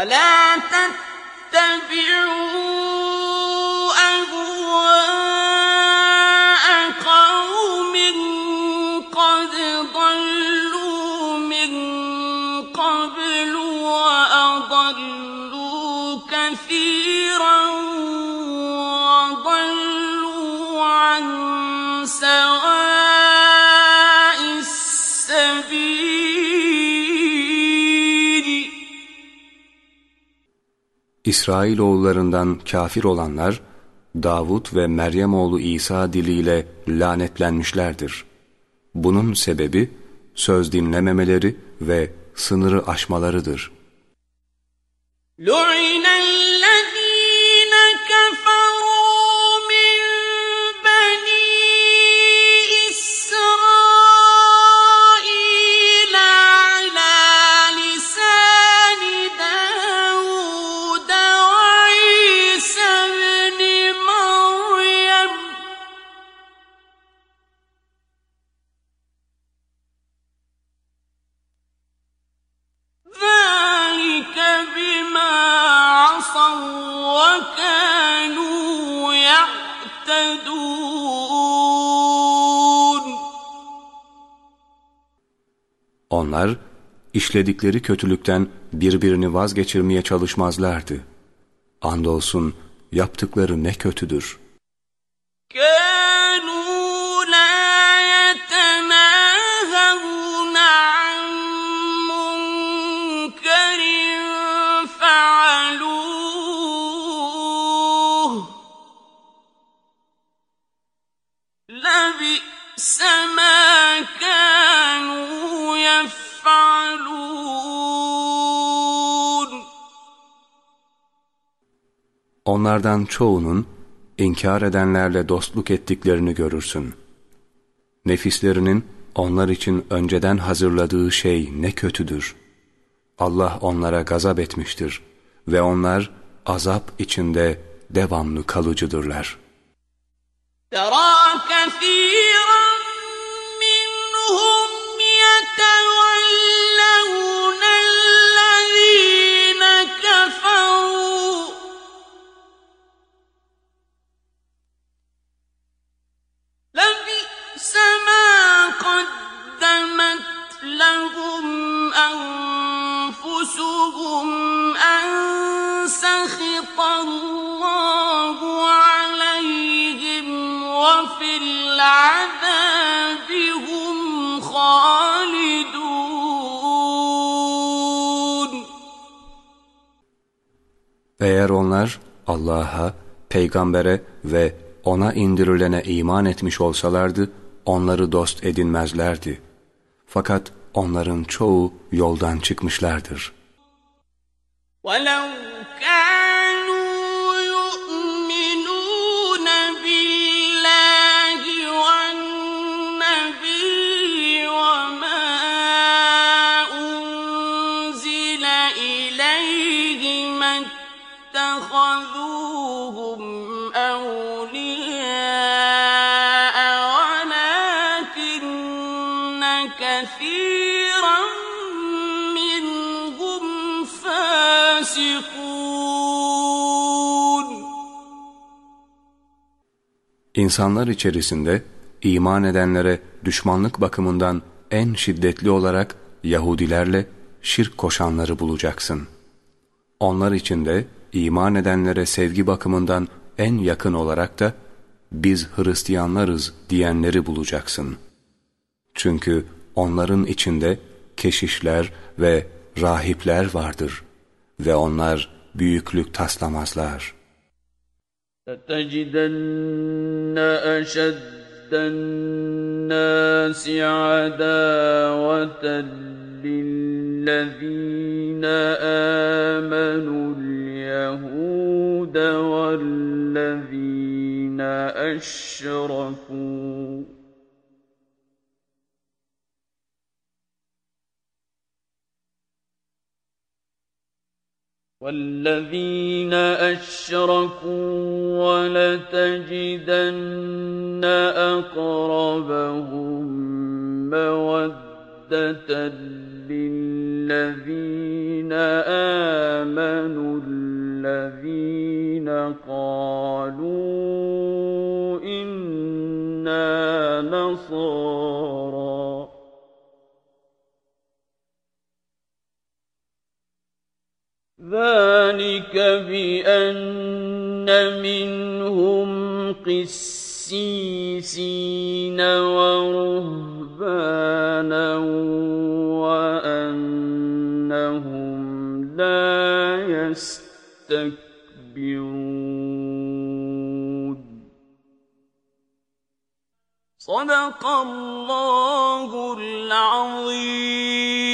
ولا تتبعوا İsrailoğullarından kafir olanlar, Davud ve Meryem oğlu İsa diliyle lanetlenmişlerdir. Bunun sebebi, söz dinlememeleri ve sınırı aşmalarıdır. لعن işledikleri kötülükten birbirini vazgeçirmeye çalışmazlardı. Andolsun yaptıkları ne kötüdür. Gel! Onlardan çoğunun inkar edenlerle dostluk ettiklerini görürsün. Nefislerinin onlar için önceden hazırladığı şey ne kötüdür. Allah onlara gazap etmiştir ve onlar azap içinde devamlı kalıcıdırlar. ترى كثيرا منهم Eğer onlar Allah'a, peygambere ve ona indirilene iman etmiş olsalardı, onları dost edinmezlerdi. Fakat onların çoğu yoldan çıkmışlardır. وَلَوْ كَانُوا İnsanlar içerisinde iman edenlere düşmanlık bakımından en şiddetli olarak Yahudilerle şirk koşanları bulacaksın. Onlar içinde iman edenlere sevgi bakımından en yakın olarak da biz Hristiyanlarız diyenleri bulacaksın. Çünkü onların içinde keşişler ve rahipler vardır ve onlar büyüklük taslamazlar. لتجدن أشد الناس عداوة للذين آمنوا اليهود والذين أشركوا والذين أشركوا ولتجدن أقربهم مودة للذين آمنوا الذين قالوا إنا نصارى. ذلك بأن منهم قسيسين ورهبانا وأنهم لا يستكبرون. صدق الله العظيم.